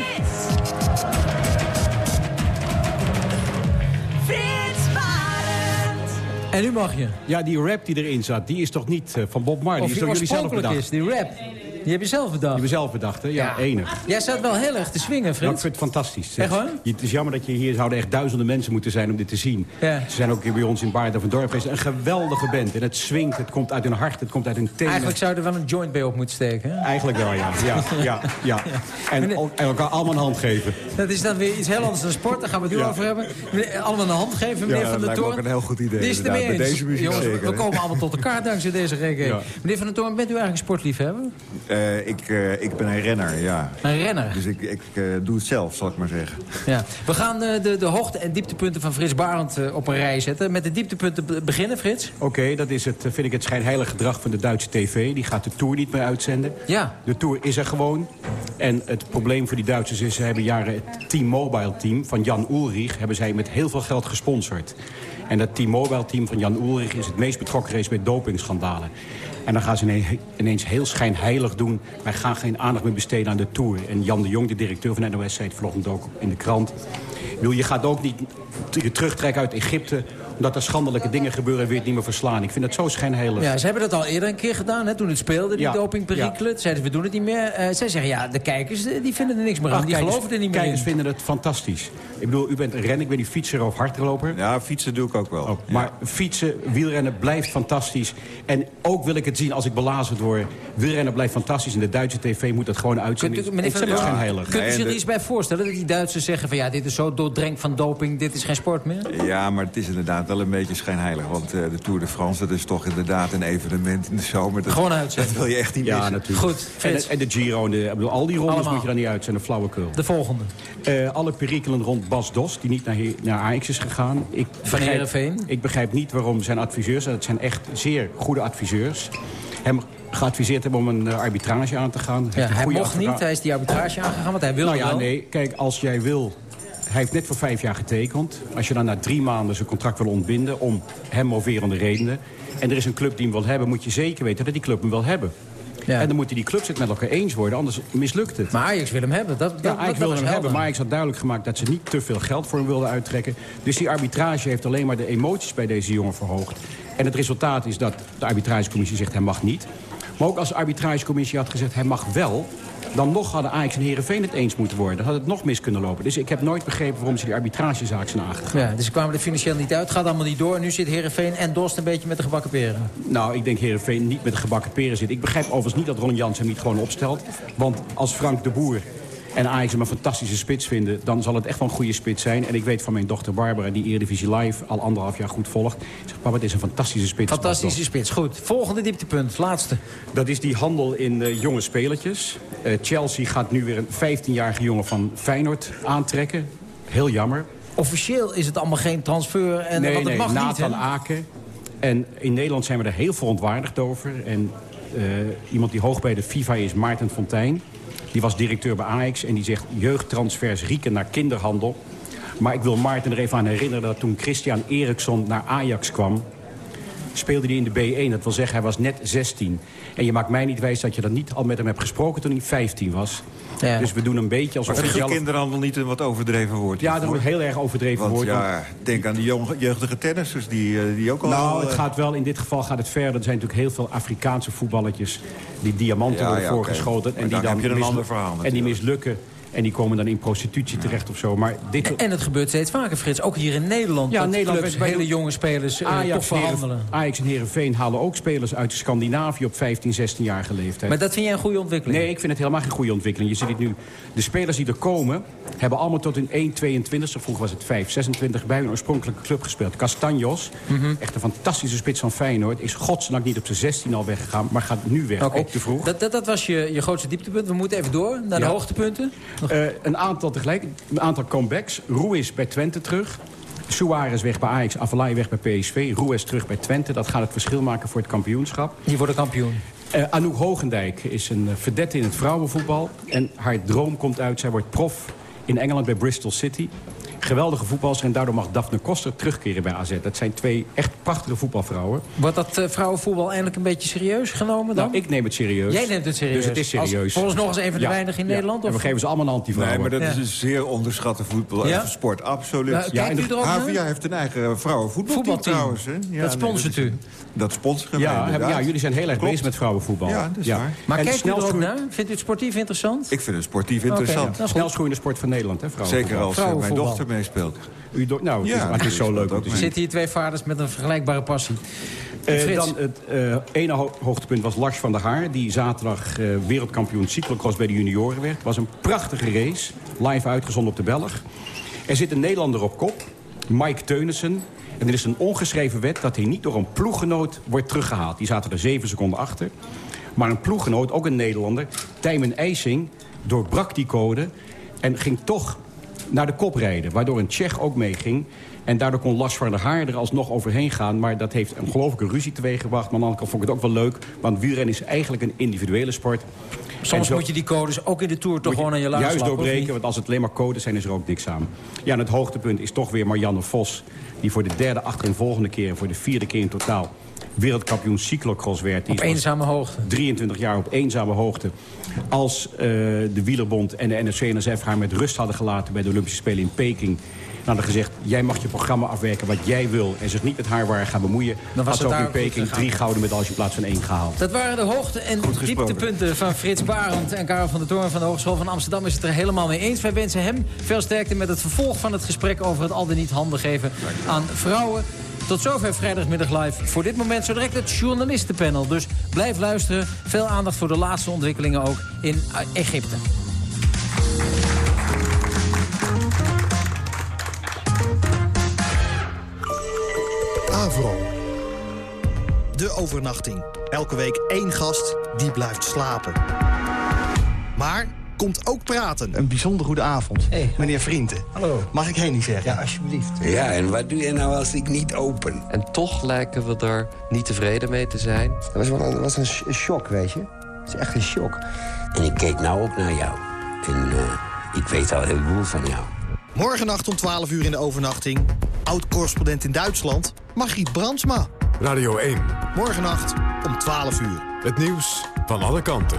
Frits Barend. En nu mag je. Ja, die rap die erin zat, die is toch niet eh, van Bob Marley? Of Die is door jullie zelf bedacht. is, die rap. Die heb je zelf bedacht. Die hebben zelf bedacht, hè? Ja, Ja. enig. Jij staat wel heel erg te swingen, Nou, ik Frits. vind het fantastisch. Echt? Je- Het is jammer dat je hier zouden echt duizenden mensen moeten zijn om dit te zien. Ja. Ze zijn ook hier bij ons in Baarden van Dorp geweest. Een geweldige band. En het swingt, het komt uit hun hart, het komt uit hun tenen. Eigenlijk zou je er wel een joint bij op moeten steken. hè? Eigenlijk wel, ja. ja, ja, ja. (laughs) En, elkaar allemaal een hand geven. Dat is dan weer iets heel anders dan sport. Daar gaan we het nu over hebben. Allemaal een hand geven, meneer Ja, Van dat der Toorn. ook een heel goed idee, Die is bij eens. deze muziek Jongens, we- zeker, we hè? komen allemaal tot elkaar dankzij deze reggae. Meneer Van der Toorn, bent u eigenlijk een sportliefhebber? Eh, ik, eh, ik ben een renner, ja. Een renner? Dus ik, ik eh, doe het zelf, zal ik maar zeggen. Ja. We gaan eh, de, de hoogte- en dieptepunten van Frits Barend op een rij zetten. Met de dieptepunten be- beginnen, Frits. Oké, dat is het, vind ik het schijnheilig gedrag van de Duitse tv. Die gaat de Tour niet meer uitzenden. Ja. De Tour is er gewoon. En het probleem voor die Duitsers is... ze hebben jaren het T-Mobile team van Jan Ulrich... hebben zij met heel veel geld gesponsord. En dat T-Mobile team van Jan Ulrich... is het meest betrokken geweest bij dopingschandalen. En dan gaan ze ine- ineens heel schijnheilig doen... wij gaan geen aandacht meer besteden aan de Tour. En Jan de Jong, de directeur van NOS, zei het vanochtend ook in de krant. Bedoel, je gaat ook niet terugtrekken uit Egypte... omdat er schandelijke dingen gebeuren en weer het niet meer verslaan. Ik vind dat zo schijnheilig. Ja, ze hebben dat al eerder een keer gedaan, hè, toen het speelde, die Ja, dopingperikelen. Zeiden ze, we doen het niet meer. Eh, zij zeggen, ja, de kijkers eh, die vinden er niks meer aan. Ach, die kijkers- geloven er niet meer Kijkers in. vinden het fantastisch. Ik bedoel, u bent een renner, ik ben niet fietser of hardloper. Ja, fietsen doe ik ook wel. Oh, maar fietsen, wielrennen blijft fantastisch. En ook wil ik het zien als ik belazerd word. Wielrennen blijft fantastisch en de Duitse tv moet dat gewoon uitzenden. Kunt u, meneer Van der Ontzettend Toorn, schijnheilig. kunt u zich er iets bij voorstellen? Dat die Duitsers zeggen van ja, dit is zo doordrenkt van doping, dit is geen sport meer? Ja, maar het is inderdaad wel een beetje schijnheilig. Want eh, de Tour de France, dat is toch inderdaad een evenement in de zomer. Dat, Gewoon uitzenden. Dat wil je echt niet Ja, missen. natuurlijk. Goed, en, en de Giro, en de, ik bedoel, al die rondes Allemaal. moet je dan niet uitzenden, flauwekul. De volgende. Eh, alle perikelen rond Bas Dos, die niet naar, naar Ajax is gegaan. Ik begrijp, ik begrijp niet waarom zijn adviseurs, en dat zijn echt zeer goede adviseurs... hem geadviseerd hebben om een eh, arbitrage aan te gaan. Ja, hij mocht niet, hij is die arbitrage aangegaan, want hij wilde Nou ja, wel. nee, kijk, als jij wil hij heeft net voor vijf jaar getekend. Als je dan na drie maanden zijn contract wil ontbinden... om hem moverende redenen... en er is een club die hem wil hebben... moet je zeker weten dat die club hem wil hebben. En dan moeten die clubs het met elkaar eens worden, anders mislukt het. Maar Ajax wil hem hebben. Dat, dat, ja, Ajax wil hem helder. hebben, maar Ajax had duidelijk gemaakt... dat ze niet te veel geld voor hem wilden uittrekken. Dus die arbitrage heeft alleen maar de emoties bij deze jongen verhoogd. En het resultaat is dat de arbitragecommissie zegt hij mag niet. Maar ook als de arbitragecommissie had gezegd hij mag wel... dan nog hadden Ajax en Heerenveen het eens moeten worden. Dan had het nog mis kunnen lopen. Dus ik heb nooit begrepen waarom ze die arbitragezaak zijn aangegaan. Ja, dus ze kwamen er financieel niet uit. Gaat allemaal niet door. Nu zit Heerenveen en Dorst een beetje met de gebakken peren. Nou, ik denk Heerenveen niet met de gebakken peren zit. Ik begrijp overigens niet dat Ron Jans hem niet gewoon opstelt. Want als Frank de Boer en Ajax hem een fantastische spits vinden... dan zal het echt wel een goede spits zijn. En ik weet van mijn dochter Barbara, die Eredivisie Live al anderhalf jaar goed volgt... zegt, papa, het is een fantastische spits. Fantastische spits. Goed. Volgende dieptepunt. Laatste. Dat is die handel in eh, jonge spelertjes. Eh, Chelsea gaat nu weer een 15-jarige jongen van Feyenoord aantrekken. Heel jammer. Officieel is het allemaal geen transfer. En, nee, want het nee, mag Nathan niet? Aken. En in Nederland zijn we er heel verontwaardigd over. En eh, iemand die hoog bij de FIFA is, Maarten Fontijn... die was directeur bij Ajax en die zegt... jeugdtransfers rieken naar kinderhandel. Maar ik wil Maarten er even aan herinneren... dat toen Christian Eriksson naar Ajax kwam speelde hij in de B1. Dat wil zeggen, hij was net 16. En je maakt mij niet wijs dat je dat niet al met hem hebt gesproken toen hij 15 was. Ja. Dus we doen een beetje alsof Maar vind je zelf... kinderhandel niet een wat overdreven woord? Ja, dat wordt heel erg overdreven Want woord. ja, denk aan die jeugdige tennissers die, eh, die ook al... Nou, het eh, gaat wel, in dit geval gaat het verder. Er zijn natuurlijk heel veel Afrikaanse voetballetjes... die diamanten Ja, worden ja, voorgeschoten. En die dan dan heb je een mislu- ander verhaal En die mislukken. En die komen dan in prostitutie terecht of zo. Maar dit... En, en het gebeurt steeds vaker, Frits. Ook hier in Nederland. Ja, dat Nederland clubs bij- hele jonge spelers eh, toch Ajax, verhandelen. Heren- Ajax en Heerenveen halen ook spelers uit Scandinavië op 15, 16-jarige leeftijd. Maar dat vind jij een goede ontwikkeling? Nee, ik vind het helemaal geen goede ontwikkeling. Je ziet het nu. De spelers die er komen, hebben allemaal tot hun 1,22, vroeger was het 5, 26, bij hun oorspronkelijke club gespeeld. Castanjos, Mhm. echt een fantastische spits van Feyenoord, is godsdank niet op zijn 16 al weggegaan, maar gaat nu weg. Oké. Ook te vroeg. Dat, dat, dat was je, je grootste dieptepunt. We moeten even door naar de Ja. hoogtepunten. Eh, een aantal tegelijk, een aantal comebacks. Ruiz bij Twente terug. Suarez weg bij Ajax, Avalai weg bij PSV. Ruiz terug bij Twente. Dat gaat het verschil maken voor het kampioenschap. Die worden kampioen. Eh, Anouk Hogendijk is een eh, verdette in het vrouwenvoetbal. En haar droom komt uit, zij wordt prof in Engeland bij Bristol City. Geweldige voetbalster en daardoor mag Daphne Koster terugkeren bij AZ. Dat zijn twee echt prachtige voetbalvrouwen. Wordt dat eh, vrouwenvoetbal eindelijk een beetje serieus genomen dan? Nou, ik neem het serieus. Jij neemt het serieus. Dus het is Als- serieus. volgens nog eens een van de Ja, weinigen in ja. Nederland? En Of? we geven ze allemaal een antivrouwen. Nee, maar dat Ja. is een zeer onderschatte voetbal, Ja? eh, sport, absoluut. Nou, kijkt u ook naar? Havia heeft een eigen vrouwenvoetbalteam Voetbalteam. trouwens. Hè? Ja, Dat sponsort nee, u? Dat sponsoren Ja, ja, jullie zijn heel erg Klopt. bezig met vrouwenvoetbal. Ja, dat is waar. Maar En kijkt u er ook snelgroei- naar? Vindt u het sportief interessant? Ik vind het sportief interessant. Snelsgroeiende sport van Nederland, hè, vrouwenvoetbal. Zeker als eh, mijn dochter meespeelt. U do- nou, Ja, het is, maar het is zo leuk om te ook zien. Zitten hier twee vaders met een vergelijkbare passie. Eh, Frits. dan het eh, ene ho- hoogtepunt was Lars van der Haar... die zaterdag eh, wereldkampioen cyclocross bij de junioren werd. Het was een prachtige race, live uitgezonden op de Belg. Er zit een Nederlander op kop, Mike Teunissen. En er is een ongeschreven wet dat hij niet door een ploeggenoot wordt teruggehaald. Die zaten er zeven seconden achter. Maar een ploeggenoot, ook een Nederlander, Tijmen IJsing... doorbrak die code en ging toch naar de kop rijden. Waardoor een Tsjech ook meeging. En daardoor kon Lars van der Haar er alsnog overheen gaan. Maar dat heeft een ongelooflijke ruzie teweeggebracht. Maar aan de andere kant vond ik het ook wel leuk. Want wielrennen is eigenlijk een individuele sport. Soms zo- moet je die codes ook in de Tour toch gewoon aan je luis Juist doorbreken, want als het alleen maar codes zijn, is er ook niks aan. Ja, en het hoogtepunt is toch weer Marianne Vos... die voor de derde achtereenvolgende keer... en voor de vierde keer in totaal wereldkampioen cyclocross werd. Die Op eenzame hoogte. 23 jaar op eenzame hoogte. Als eh, de Wielerbond en de NRC-NSF haar met rust hadden gelaten... bij de Olympische Spelen in Peking... en hadden gezegd, jij mag je programma afwerken wat jij wil... en zich niet met haar waar gaan bemoeien... Dan was had ook in Peking drie gouden medailles in plaats van één gehaald. Dat waren de hoogte- en dieptepunten van Frits Barend en Karel van der Toorn van de Hogeschool van Amsterdam is het er helemaal mee eens. Wij wensen hem veel sterkte met het vervolg van het gesprek over het al dan niet handen geven aan vrouwen. Tot zover vrijdagmiddag live. Voor dit moment zo direct het journalistenpanel. Dus blijf luisteren. Veel aandacht voor de laatste ontwikkelingen ook in eh, Egypte. Avro. De overnachting. Elke week één gast die blijft slapen. Maar komt ook praten. Een bijzonder goede avond. Meneer Vrienden. Hallo. Mag ik heen niet zeggen? Ja, alsjeblieft. Ja, en wat doe je nou als ik niet open? En toch lijken we er niet tevreden mee te zijn. Dat was wel een, dat was een sh- een shock, weet je. Het is echt een shock. En ik keek nou ook naar jou. En eh, ik weet al heel veel van jou. Morgennacht om 12 uur in de overnachting. Oud-correspondent in Duitsland, Margriet Brandsma. Radio 1. Morgennacht om 12 uur. Het nieuws van alle kanten.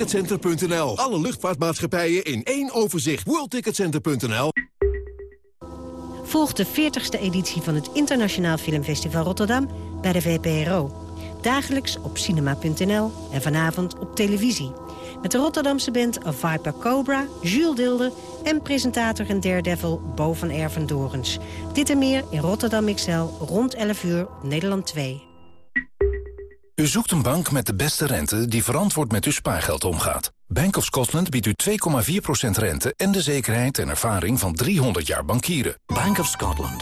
WorldTicketCenter.nl. Alle luchtvaartmaatschappijen in één overzicht. WorldTicketCenter.nl. Volg de 40ste editie van het Internationaal Filmfestival Rotterdam bij de VPRO. Dagelijks op cinema.nl en vanavond op televisie. Met de Rotterdamse band Viper Cobra, Jules Dilde... en presentator en daredevil Bo van Ervendorens. Dit en meer in Rotterdam XL rond 11 uur Nederland 2. U zoekt een bank met de beste rente die verantwoord met uw spaargeld omgaat. Bank of Scotland biedt u 2,4% rente en de zekerheid en ervaring van 300 jaar bankieren. Bank of Scotland.